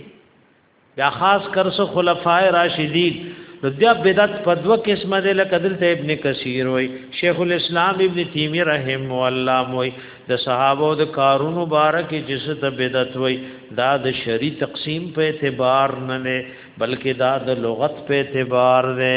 بیا خاص کر سو خلفاء راشدین نو بیا بدعت په دوه قسمه ده لکه دلته ابن کثیر وای شیخ الاسلام ابن تیمیه رحم الله وای د صحابه د کارونو بارک جس ته بدعت وای دا د شری تقسیم په اعتبار نه نه بلکې دا د لغت په اعتبار ده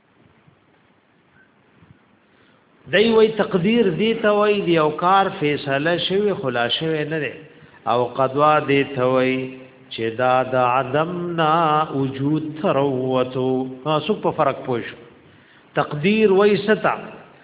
دی وی تقدیر دی ته وی دی او کار فیصله شوی خلا شوی نه دی او قضا دی ته وی چې دا د عدم نا وجود تروتو سو په فرق پوش تقدیر وی ستا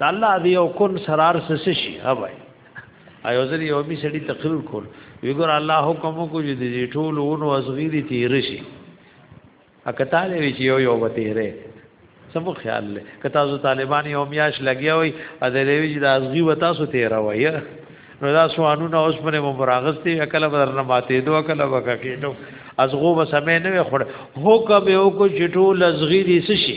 د الله دی او کن سرار سس شي ها وای ایو زری یو می سړی تقریر کول وی ګور الله حکم کو چې دی ټول ونو ازغیری تیر شي اکتاله وی چې یو یو وتیره سمو خیال له کتا زو طالبان یو میاش لګیا وای ا دې وی چې د ازغی وتا سو تیر وای نو دا سوانو نو اوس پر مبراغستی اکل بدرنه ماته دوه کله وکړي نو ازغو به سمې نه وي خړ هو کبه او کو چټو لزغی دي سشي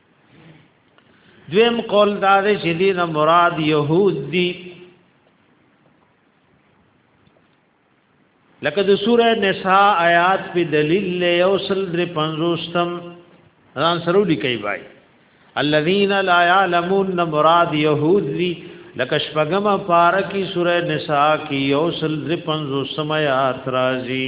دویم قول دا دی چې دین مراد يهود دي لکه د سوره نساء آیات په دلیل له اوسل در پنځوستم ځان سره لیکي بای الذين لا يعلمون مراد يهود دي لکه شپږم پارکی سوره نساء کې اوسل در پنځوستم آیات راځي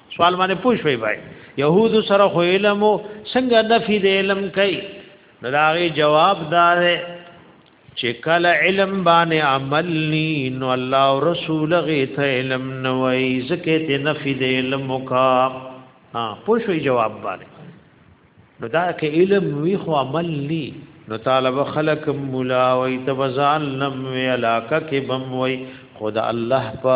سوال باندې پوښوي بای يهود سره خو علم څنګه نفي د علم کوي نو دا غي جواب دار چې کله علم باندې عمل ني نو الله او رسول غي ته علم نه وای زکه ته نفي د علم وکا ها پوښوي جواب باندې نو دا کې علم وی خو عمل ني نو طالب خلق مولا وي تبزال نم وی علاقه کې بم وي خدا الله په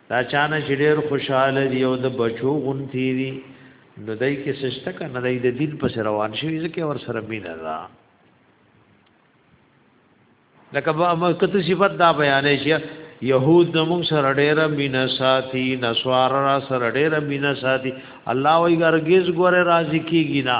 دا چانه چې ډېر خوشاله دي او د بچو غونتی دي نو دای کې سشته کنه دای د دین پس روان شي ځکه ور سره مینه ده لکه با ما کته صفات دا بیانې شي يهود د موږ سره ډېر مینه ساتي نسوار را سره ډېر مینه ساتي الله وی ګرګیز ګوره راضی کیږي نه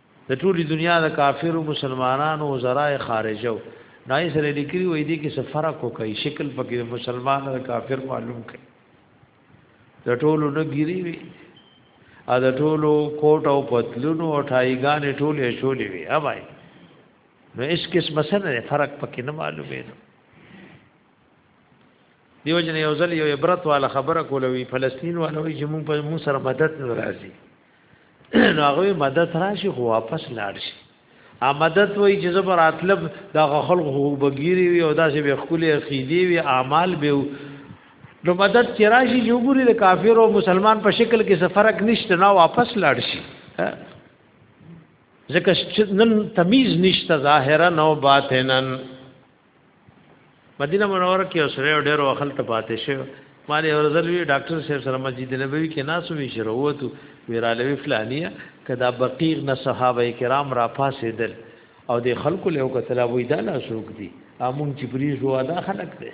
د ټولي دنیا د کافرو مسلمانانو وزراء خارجو نای سره لیکلي وې دي کې څه فرق وکړي شکل پکې مسلمان او کافر معلوم کړي د ټولو نه ګيري وي ا د ټولو کوټ او پتلونو او ټایګان ټولې شولې وي ها بھائی نو اس کس مسله فرق پکې نه معلومه نه دیو جن یو ځل یو عبرت والا خبره کولوي فلسطین والوي چې موږ په موږ سره مدد نه راځي نو هغه مدد راشي خو واپس لاړ شي ا مدد وای چې زبر اطلب دا خلق هو بغیری وي او دا چې به خپل عقیدی وي اعمال به نو مدد چې راشي یو ګوري د کافر او مسلمان په شکل کې څه فرق نشته نه واپس لاړ شي ځکه نن تمیز نشته ظاهرا نو باطنن مدینه منوره کې اوسره ډېر وخت ته پاتې شو ما له ورزلوی ډاکټر صاحب سره مسجد نبوي کې ناسو وی شروعت ویرالوی فلانیه کدا بقیق نه صحابه کرام را پاسې دل او د خلکو له کتل وې دا لا شوک دي امون چې پریز هوا دا خلک دي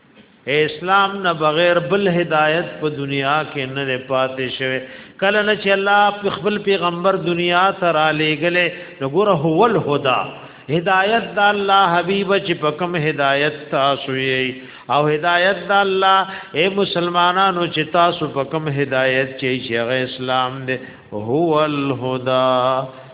اسلام نه بغیر بل هدایت په دنیا کې نه پاتې شوی کله نه چې الله په خپل پیغمبر دنیا ته را لېګلې نو ګوره هو الهدا هدایت د الله حبیب چې په کوم هدایت تاسو یې او هدایت د الله اے مسلمانانو چې تاسو په کوم هدایت چې هغه اسلام دی هو الهدا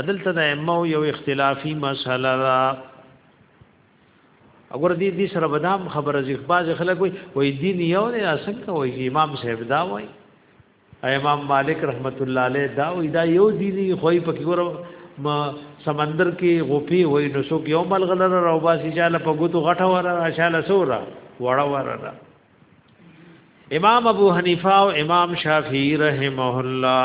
عدالت د ائمه یو اختلافي مسله ده اگر دې دې سره بدام خبره ځخ باز خلک وي وې دین یو نه اسن کوي امام صاحب دا وای امام مالک رحمت الله علیه دا وې دا یو دین خوې پکې ور ما سمندر کې غوپی وې نو څوک یو مل غلره راو باسي چاله په ګوتو غټه وره شاله سورا وړه وره امام ابو حنیفه او امام شافعی رحمه الله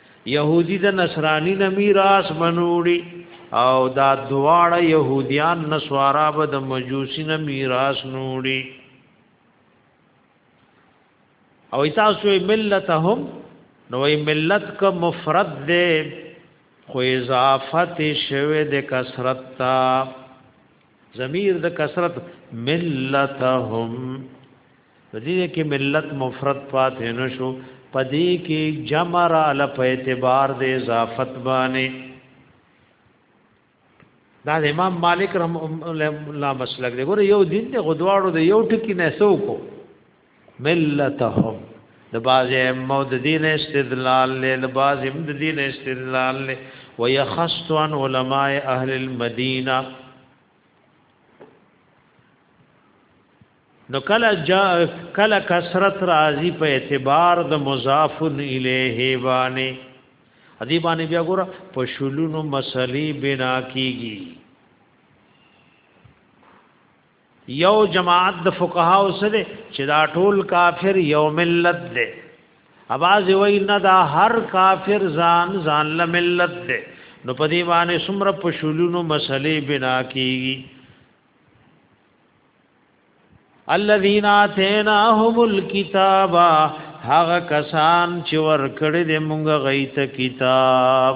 یهودی د نصرانی نه میراث منوړي او دا دواړه يهوديان نسوارا به د مجوسی نه میراث نوړي او تاسو ملتهم نو ملت کا مفرد دے خو اضافت شوه د کثرت تا ضمیر د کثرت ملتهم دې کې ملت مفرد پاتې نشو پدې کې جمع را ل په اعتبار د اضافت باندې دا د امام مالک رحم الله مسلک دی ګوره یو دین دی غدواړو د یو ټکی نه سو کو ملتهم د باز ائمه د دین استدلال له د باز هم د دین استدلال له ويخص عن علماء اهل المدینه نو کله جا کله کثرت راضی په اعتبار د مضاف الیه باندې ادی باندې بیا ګور په شلونو مسلې بنا کیږي یو جماعت د فقها او سره چې دا ټول کافر یو ملت دی اواز وی نه دا هر کافر ځان ځان له ملت دی نو په دې باندې څومره په شولونو مسلې بنا کیږي الذين اتيناهم الكتاب هغه کسان چې ور کړې د مونږ غیته کتاب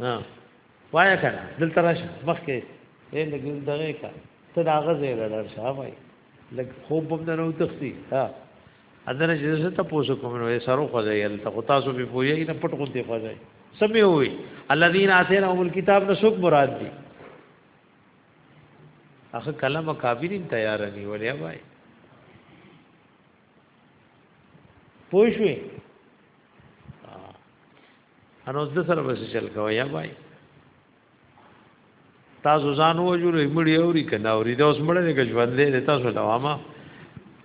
ها وایا کنه دلته راشه مخکې اے لګ دغه کا ته دا غزه لړ شاه وای لګ خوب بم نه نو تختی ها اندر چې ته پوسو کوم نو سره خو ځای ال ته تاسو به پوي نه پټ کو دی خو ځای سمې وي الذين اتينهم الكتاب نو څوک مراد دي اخه کلمه کابرین تیار نه ولیا وای پوښوي انو د سره بس چل کوي یا بای تاسو ځان وجوړې مړی اوري کنه اوري دا اوس مړې کې ژوند دې تاسو دوامه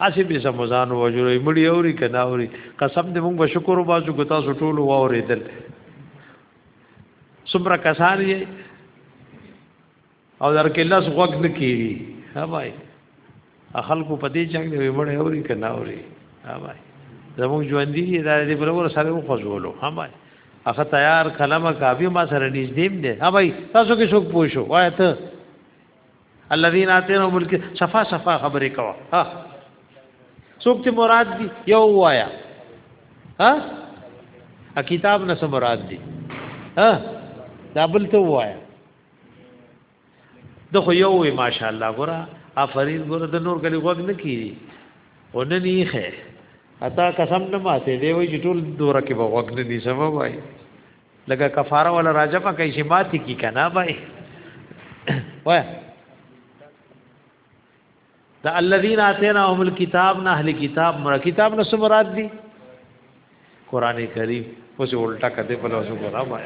اسی به سم ځان وجوړې مړی اوري کنه اوري قسم دې موږ شکر وباسو کو تاسو ټول واورې دل څومره کسان یې او در کې لاس غوږ نه کیری ها بھائی خلکو په دې چنګ دی وړه اوري کنه اوري ها بھائی زموږ ژوند دی دا دې برابر سره مو خوځولو ها بھائی هغه تیار کلمه کافی ما سره نږدې دی ها بھائی تاسو کې څوک پوښو وای ته الذين اتينا ملک صفا صفا خبرې کوا ها څوک ته مراد دی یو وایا ها ا کتاب نه مراد دی ها دا بل ته وایا د خو یو وی ماشاءالله ګورا افرین ګورا د نور کلی وګ نه کی او نه نه خه اتا قسم نه ماته دی وی ټول دور کې به وګ نه دی سبا وای لکه کفاره ولا راجفه کای شي ماته کی کنه بای وای دا الذين اتيناهم الكتاب نه اهل کتاب مر کتاب نه سمراد دي قران کریم اوس الټا کده په لاسو ګورا وای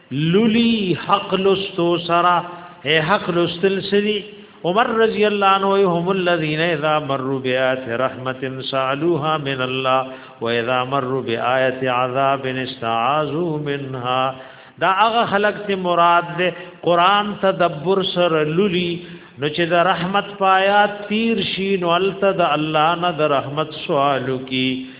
لولی حق لستو سرا اے حق لستل سری عمر رضی اللہ عنہ هم الذین اذا مروا بیات رحمت سالوها من الله و اذا مروا بیات عذاب استعاذوا منها دا هغه خلق ته مراد ده قران تدبر سر للی نو چې د رحمت پایات تیر شي نو الته د الله نه د رحمت سوالو کی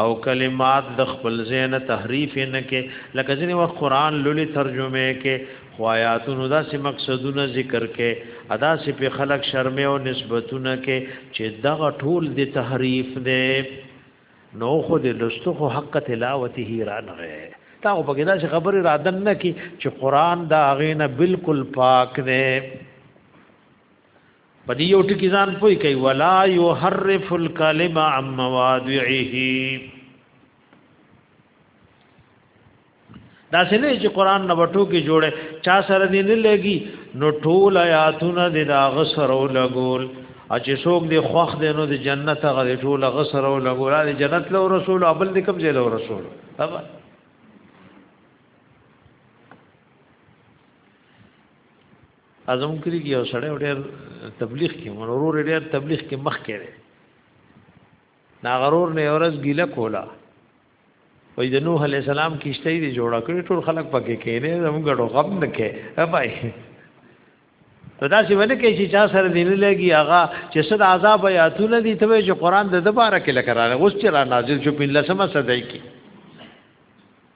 او کلمات د خپل زین تحریف نه کې لکه ځنی وخت قران لولي ترجمه کې خوایاتونو داسې مقصدونه ذکر کې ادا سي په خلق شرمه او نسبتونه کې چې دغه ټول د تحریف ده نو خو د لستو خو حق تلاوته را نه تا خو پکې دا خبره را دن نه کې چې قران دا غینه بالکل پاک نه په دې یو ټکی ځان پوي کوي ولا يحرف الكلمه عن مواضعه دا څنګه چې قران نو ټو کې جوړه چا سره دې نه لګي نو ټول آیاتونه دې دا غسر او لګول او چې څوک دې خوخ دې نو دې جنت غلې ټول غسر او لګول دې جنت له رسول او بل دې کوم ځای له رسول تبا ازم کړی کې یو سړی ډېر تبلیغ کې مرور ډېر تبلیغ کې مخ کړي نا غرور نه اورز ګیله کولا وې د نوح علی السلام کیشته دی جوړ کړی ټول خلک پکې کېنه زم غړو غم نه کې ابای ته دا چې ولې کې چې چا سره دی لګي هغه چې صد عذاب یا تو نه دی ته چې قران د دباره کې لکه راغی اوس چې را نازل شو په لسمه صدای کې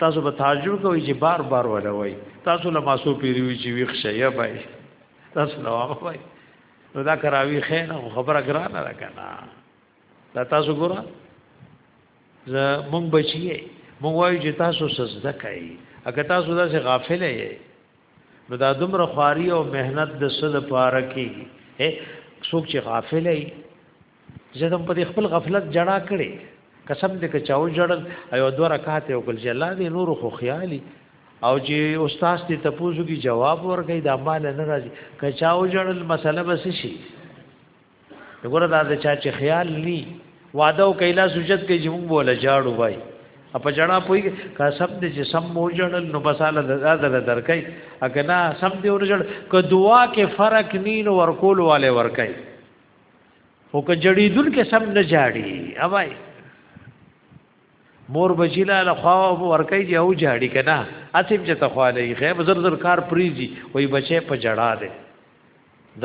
تاسو به تعجب کوئ چې بار بار ولوي تاسو له ماسو پیریوي چې ویښ شي یا بای تاسو نو هغه وای نو دا کراوی خیر خبره ګرانه ده کنه دا تاسو ګورئ زه مونږ بچی مونږ وایو چې تاسو سزده کوي اګه تاسو داسې غافل یې نو دا دومره خواري او مهنت د سود پاره کیږي څوک چې غافل یې زه دم په خپل غفلت جړا کړي قسم دې که چاو جړل ایو دوه رکعات یو کل جلا دې نور خو خیالي او چې استاد دې تپوزو کی جواب ورکړي دا مال نه راځي که چاو جړل مسله بس شي وګوره دا چې چا چې خیال ني وعده او کیلا سجد کې چې موږ بوله جاړو وای اپ جنا پوي کا سب دې چې سم مو جړل نو بساله دادره درکای اګه نا سم دې ورجړ ک دعا کې فرق نین ورکول والے ورکای خو که جړیدون کې سم نه جاړي اوای مور بچیلا له خوا ورکای دی او جاړي کنه اسیم چې تخواله یې خیر زر زر کار پریزي وای بچي په جړا ده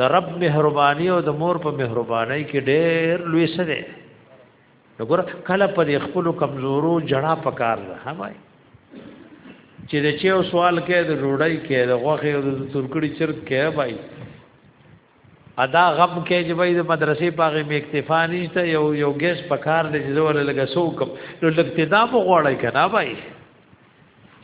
د رب مهرباني او د مور په مهرباني کې ډېر لوی څه ده وګوره کله په خپل کمزورو جړا پکار ده هاوای چې د چیو سوال کې د روړی کې د غوخه او د ترکړی چرګ کې بای ادا غم کې چې وای د مدرسې پاغه می اکتفا نشته یو یو ګیس په کار دی چې زول لګ سوکم نو لګتدا مو غوړی کنه بای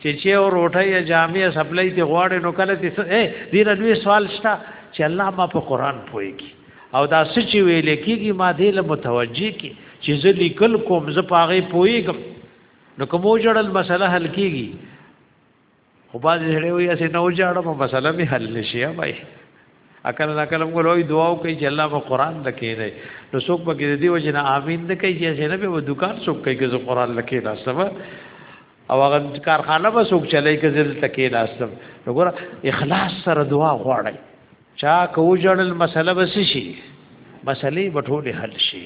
چې چې او روټه یا جامع سپلای ته غوړې نو کله ته اے دې رنوي سوال شته چې الله ما په قران پويږي او دا سچ ویل کېږي ما دې له متوجي کې چې زه لیکل کوم زه پاغه پويږم نو کومو جوړل مسله حل کېږي خو باز هړې وي اسې نو جاړم مسله می حل نشي بای اکل نه کلم ګلوي دعا کوي چې الله په قران لکې دی نو څوک به کې دی وجنه امين نه کوي چې اسې نه به دکان څوک کوي چې قران لکې دا سم او هغه کارخانه به څوک چلای کې ځل تکې دا سم وګوره اخلاص سره دعا غواړي چا کو جړل مسله بس شي مسلې بټوله حل شي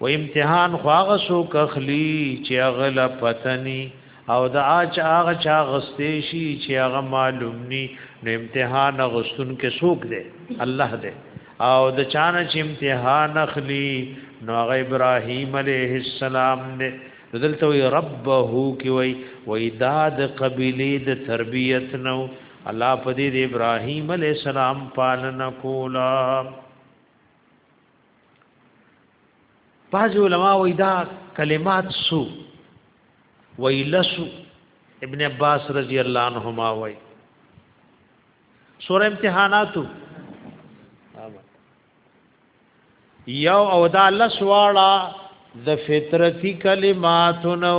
و امتحان خو هغه څوک اخلي چې هغه له پته ني او د اچ هغه چا غستې شي چې هغه معلوم ني نو امتحان غستون کې څوک دی الله دی او د چانه چې امتحان اخلي نو هغه ابراهيم عليه السلام دی دلته وي ربه کې وي وي داد قبيله د تربيت نو الله په دې ابراهيم عليه السلام پالنه کولا بعض علما وی دا کلمات سو وی لسو ابن عباس رضی الله عنهما وی سور امتحاناتو یو او دا لسواړه د فطرتی کلماتو نو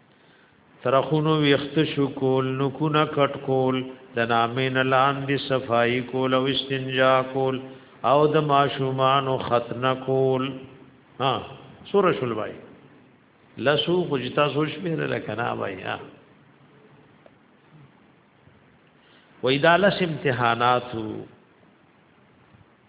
ترخونو ویخت شو کول نکونه کټ کول د نامین لاندې صفائی کول او استنجا کول او د ماشومان ختن کول ها سور شول بای لسو خجتا سوش میر لکنا بای ها ویدالس امتحاناتو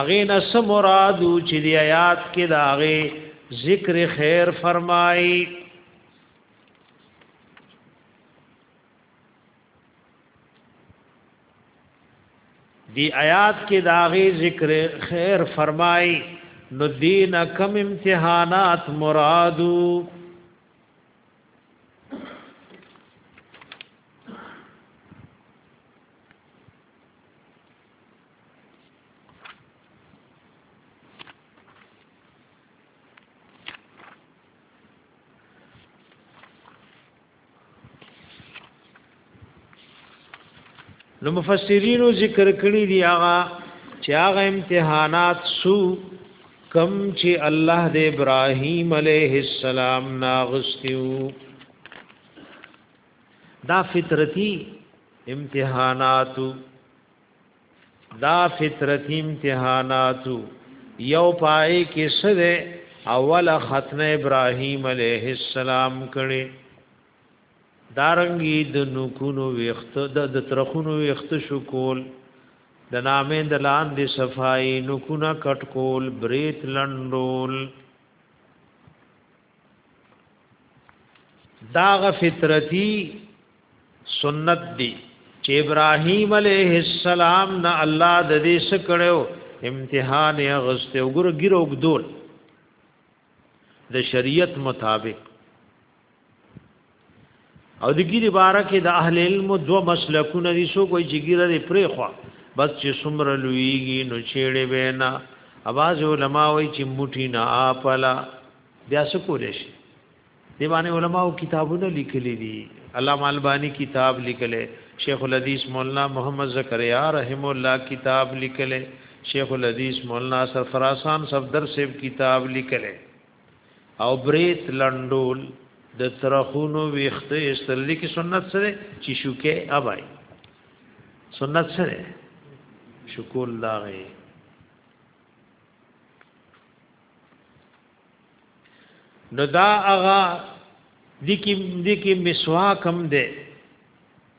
اغه نس مراد چې دی آیات کې دا اغه ذکر خیر فرمایي دی آیات کې دا اغه ذکر خیر فرمایي نو دین کم امتحانات مرادو نو مفسرینو ذکر کړی دی هغه چې هغه امتحانات سو کم چې الله د ابراهیم علیه السلام ناغستیو دا فطرتی امتحاناتو دا فطرتی امتحاناتو یو پای کې سره اول ختنه ابراهیم علیه السلام کړي دارنګي د نکونو ویخت د ترخونو ویخت شکول د نامې د لاندې صفای نکونه کټکول بریت لندول داغه فطرتی سنت دی چې ابراهیم علیه السلام نه الله د دې سکړو امتحان یې غسته وګړو ګیرو وګدول د شریعت مطابق او د ګیری باره کې د اهل علم دو مسلکونه دي سو کوئی چې ګیره دې پرې خو بس چې سمره لویږي نو چېړې وینا اواز علماء وی چې موټی نه اپلا بیا څه کولې شي دی باندې علماء کتابونه لیکلي دي علامه البانی کتاب لیکلې شیخ الحدیث مولانا محمد زکریا رحم الله کتاب لیکلې شیخ الحدیث مولانا سرفراسان صفدر صاحب کتاب لیکلې او بریت لندول د ترخونو ویخت استل دي کې سنت سره چې شوکه اوای سنت سره شکول لاغه نو دا اغا دکی دکی مسواک هم ده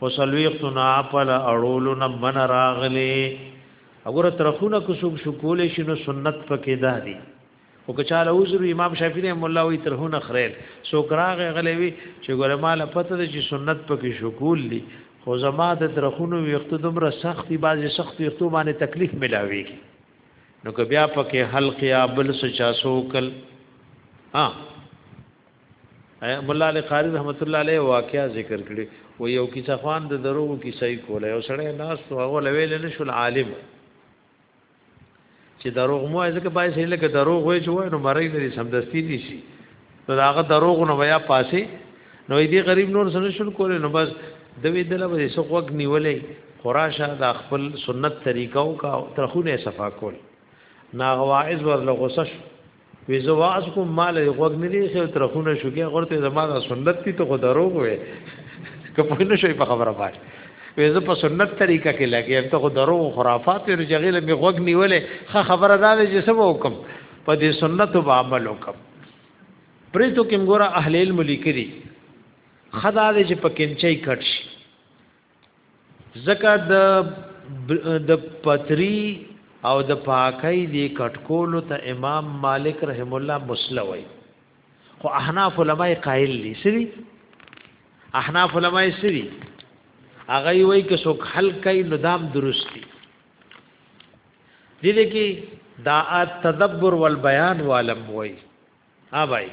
خو سلويختو نه اپل اړولو نه من راغلی اگر ترخونه کو سوک شکول شنو سنت پکې ده دي او که چاله عذر امام شافعي رحم الله وي ترهونه خريل سوک راغ غلې وي چې ګوره مال پته ده چې سنت پکې شکول دي خو زما د ترخونو ویختو دومره سختي بعضي سخت ویختو باندې تکلیف ملاوي نو که بیا پکې حلق یا بل سچا سوکل ها مولا علی قاری رحمت الله علیه واقعا ذکر کړي و یو کیسه خوان د درو کیسه کوله یو سړی ناس تو هغه لویل نه شو عالم چې دروغ مو ځکه پای سره لکه دروغ وای چې وای نو مړی لري سمدستی دي شي نو هغه دروغ نو بیا پاسي نو دې غریب نور سره شل کوله نو بس د وی دله به سو وګ نیولې خراشه د خپل سنت طریقو کا ترخونه صفا کول نا غواعز ورله غوسه وی زه واز کوم مال یې غوږ نه دی خو ترخونه شو کې غورته زما د سنت تی ته خو دروغ وې که په نه شوي په خبره باندې وی زه په سنت طریقه کې لګې ته خو دروغ خرافات یې جګیل می غوږ نیولې خه خبره دا دی چې سم وکم په دې سنت او عمل وکم پرې تو کوم ګوره اهل علم لیکري خدا دې چې په کینچي کټ شي زکه د د پتری او د پاکۍ دی کټکول ته امام مالک رحم الله مسلوي خو احناف علماء قائل دي سری احناف علماء سری هغه وی که څوک حل کوي نو دام درستی دي دي کې دا تدبر والبيان والم وی ها بھائی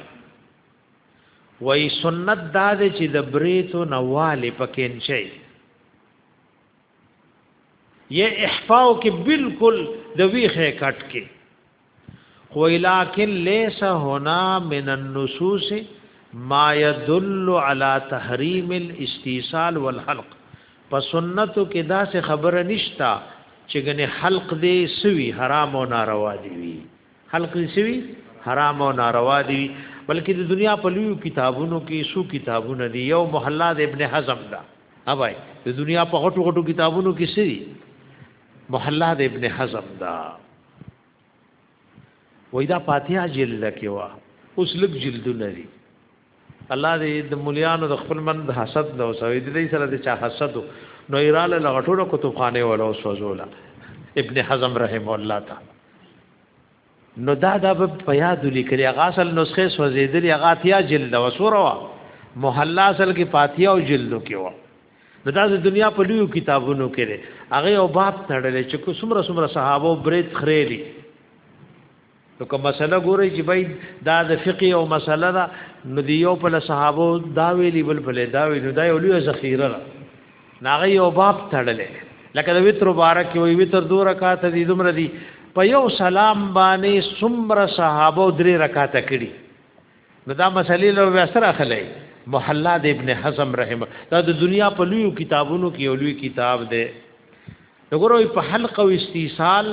وای سنت دا دی چې د بریتو نواله پکې نشي یا احفاو کې بالکل د ویخه کټ کې خو لکن ليس هنا من النصوص ما يدل على تحريم الاستيصال والحلق په سنتو کې دا څه خبره نشتا چې ګنې حلق دې سوي حرام او ناروا دي وي خلق شوی حرام او ناروا دي بلکې د دنیا په لوی کتابونو کې سو کتابونه دي یو محلا د ابن حزم دا اوبای د دنیا په غټو غټو کتابونو کې سری محلا د ابن حزم دا وای دا فاتحه جلد کې وا اوس لږ جلدونه دي الله دې د مليانو د خپل من د حسد نو سوي دې سره د چا حسد نو ایراله لغټونو کتابخانه ولا او سوزولا ابن حزم رحم الله تا نو دا دا په یاد لیکلی غاسل نسخه سوزیدلی غاتیا جلد وسوروا محلا اصل کې فاتحه او جلدو کې و نو دا د دنیا په لویو کتابونو کې دی هغه او باب تړلې چې کو سمره سمره صحابه برید خریلی نو کوم مسله ګوري چې بای دا د فقه او مسله دا نو دی یو په صحابه دا ویلی بل په دا وی نو دا یو لوی ذخیره را ناغه یو باب تړلې لکه د وتر مبارک وی وتر دو رکعات دي دومره دي په یو سلام باندې سمره صحابه درې رکعات کړي نو دا مسلې له وسره اخلي محلا د ابن حزم رحمه دا د دنیا په لوی کتابونو کې یو لوی کتاب دی وګورئ په حلقه او استیصال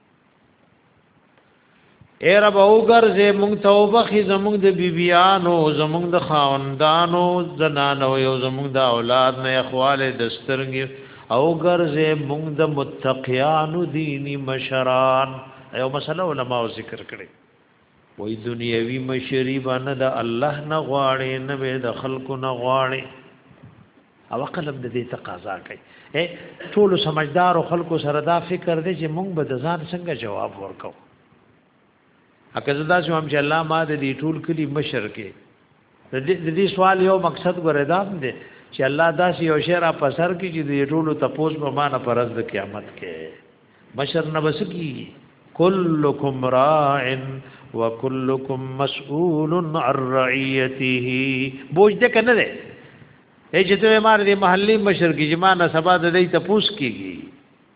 اے رب او ګرځه مونږ توبه خي زمونږ د بیبيانو زمونږ د خاوندانو زنانو یو زمونږ د اولاد نه اخواله دسترګي او ګرځه مونږ د متقیانو دینی مشران ایو مسله علماء ذکر کړي وای دنیوي مشری باندې د الله نه غواړي نه به د خلکو نه غواړي او قلم د دې تقاضا کوي اے ټول سمجدار خلکو سره دا فکر دی چې مونږ به د ځان څنګه جواب ورکو اګه زدا چې هم چې الله ما د دې ټول کلی مشر کې د دې سوال یو مقصد ګوردام دی چې الله داسې یو شی را پسر کی چې د ټولو تپوس په معنا پرز د قیامت کې بشر نه بس کی کلکم راع وکلکم مسئول عن رعیته بوج دې کنه دې ای چې ته مار دې محلي مشر کی جما نه سبا د دې تپوس کیږي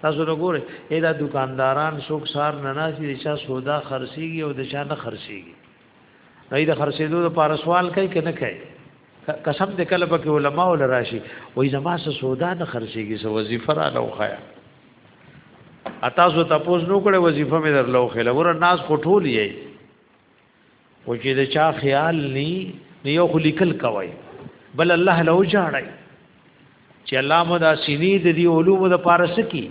تاسو نو ګوره اې دا دکانداران څوک سار نه ناسي د چا سودا خرسيږي او د چا نه خرسيږي نه د خرسېدو لپاره سوال کوي کنه کوي قسم دې کله پکې علما ول راشي وې زما سره سودا نه خرسيږي سو وظیفه را لوخایا اتا سو تاسو نو کړه وظیفه مې درلو خله ور ناز خټول یې او چې د چا خیال ني نو یو خو لیکل کوي بل الله له جاړي چې الله مو دا سینې د دې علوم د پارس کی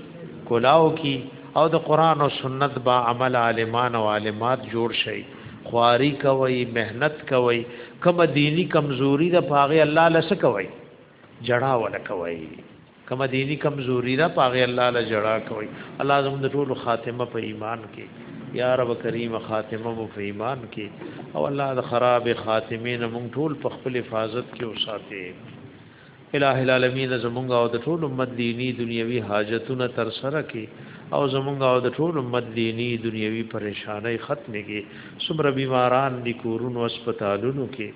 کولاو کی او د قران او سنت با عمل عالمان او عالمات جوړ شي خواري کوي مهنت کوي کوم دینی کمزوري د پاغه الله لس کوي جڑا ول کوي کومه دینی کمزوری ده په هغه الله له جړا کوي الله زموږ د ټولو خاتمه په ایمان کې یا رب کریم خاتمه مو په ایمان کې او الله د خراب خاتمه نه مونږ ټول په خپل حفاظت کې وساتي الہ العالمین زمونږ او د ټول امت دینی دنیوي حاجتونه تر سره کې او زمونږ او د ټول امت دینی دنیوي پریشانای ختمه کې سمره بیماران دي کورونو هسپتالونو کې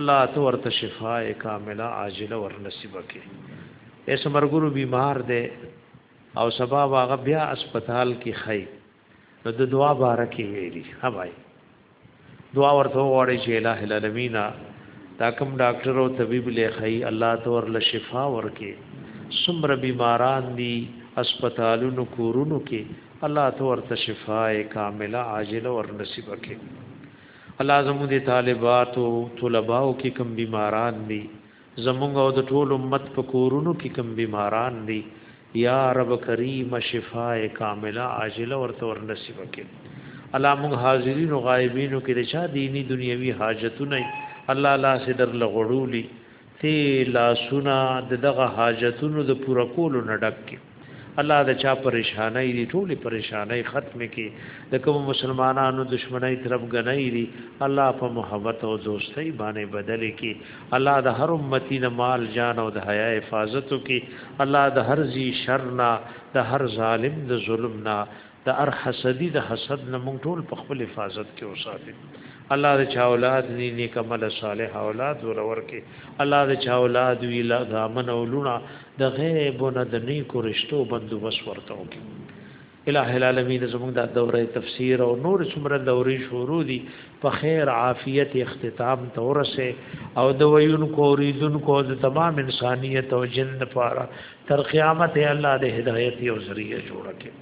الله ته ورته شفاء کامله عاجله ور نصیب کړي ایس مرګرو بیمار دی او سبا واغه بیا هسپتال کې خی نو د دعا بارکه ویلي ها بھائی دعا ورته وړي چې الٰه العالمین دا کوم ډاکټر او طبيب لخی الله تور له شفا ورکي سمر بیماران دي اسپیټالونو کورونو کې الله تور ته شفای کامله عاجله ور نصیب کړي الله زموږ د طالباتو طلباو کې کم بیماران دي زموږ او د ټول امت په کورونو کې کم بیماران دي یا رب کریم شفاء کامله عاجله ورته ور نصیب کړي الله موږ حاضرین او غایبین کې د چا دینی دنیوي حاجتونه الله لا سدر لغړولي تی لاسونه د دغه حاجتونو د پوره کولو نه ډک کی الله د چا پریشانای دی ټول پریشانای ختم کی د کوم مسلمانانو دشمنای طرف غنای دی الله په محبت او دوستۍ باندې بدل کی الله د هر امتی نه مال جان او د حیا حفاظت کی الله د هر زی شر نه د هر ظالم د ظلم نه د ار حسدی د حسد نه مونږ ټول په خپل حفاظت کې وساتي الله د چا اولاد ني نیک عمل صالح اولاد ورور کې الله د چا اولاد وی لا دامن اولونه د غیب نه د نیکو رشتو بندوبس ورته وکي الہ العالمین زموږ د دوره تفسیر او نور څومره دورې شروع دي په خیر عافیت اختتام تورسه او د ویونکو اوریدونکو د تمام انسانیت او جن لپاره تر قیامت الله د هدایت او ذریعہ جوړه کړي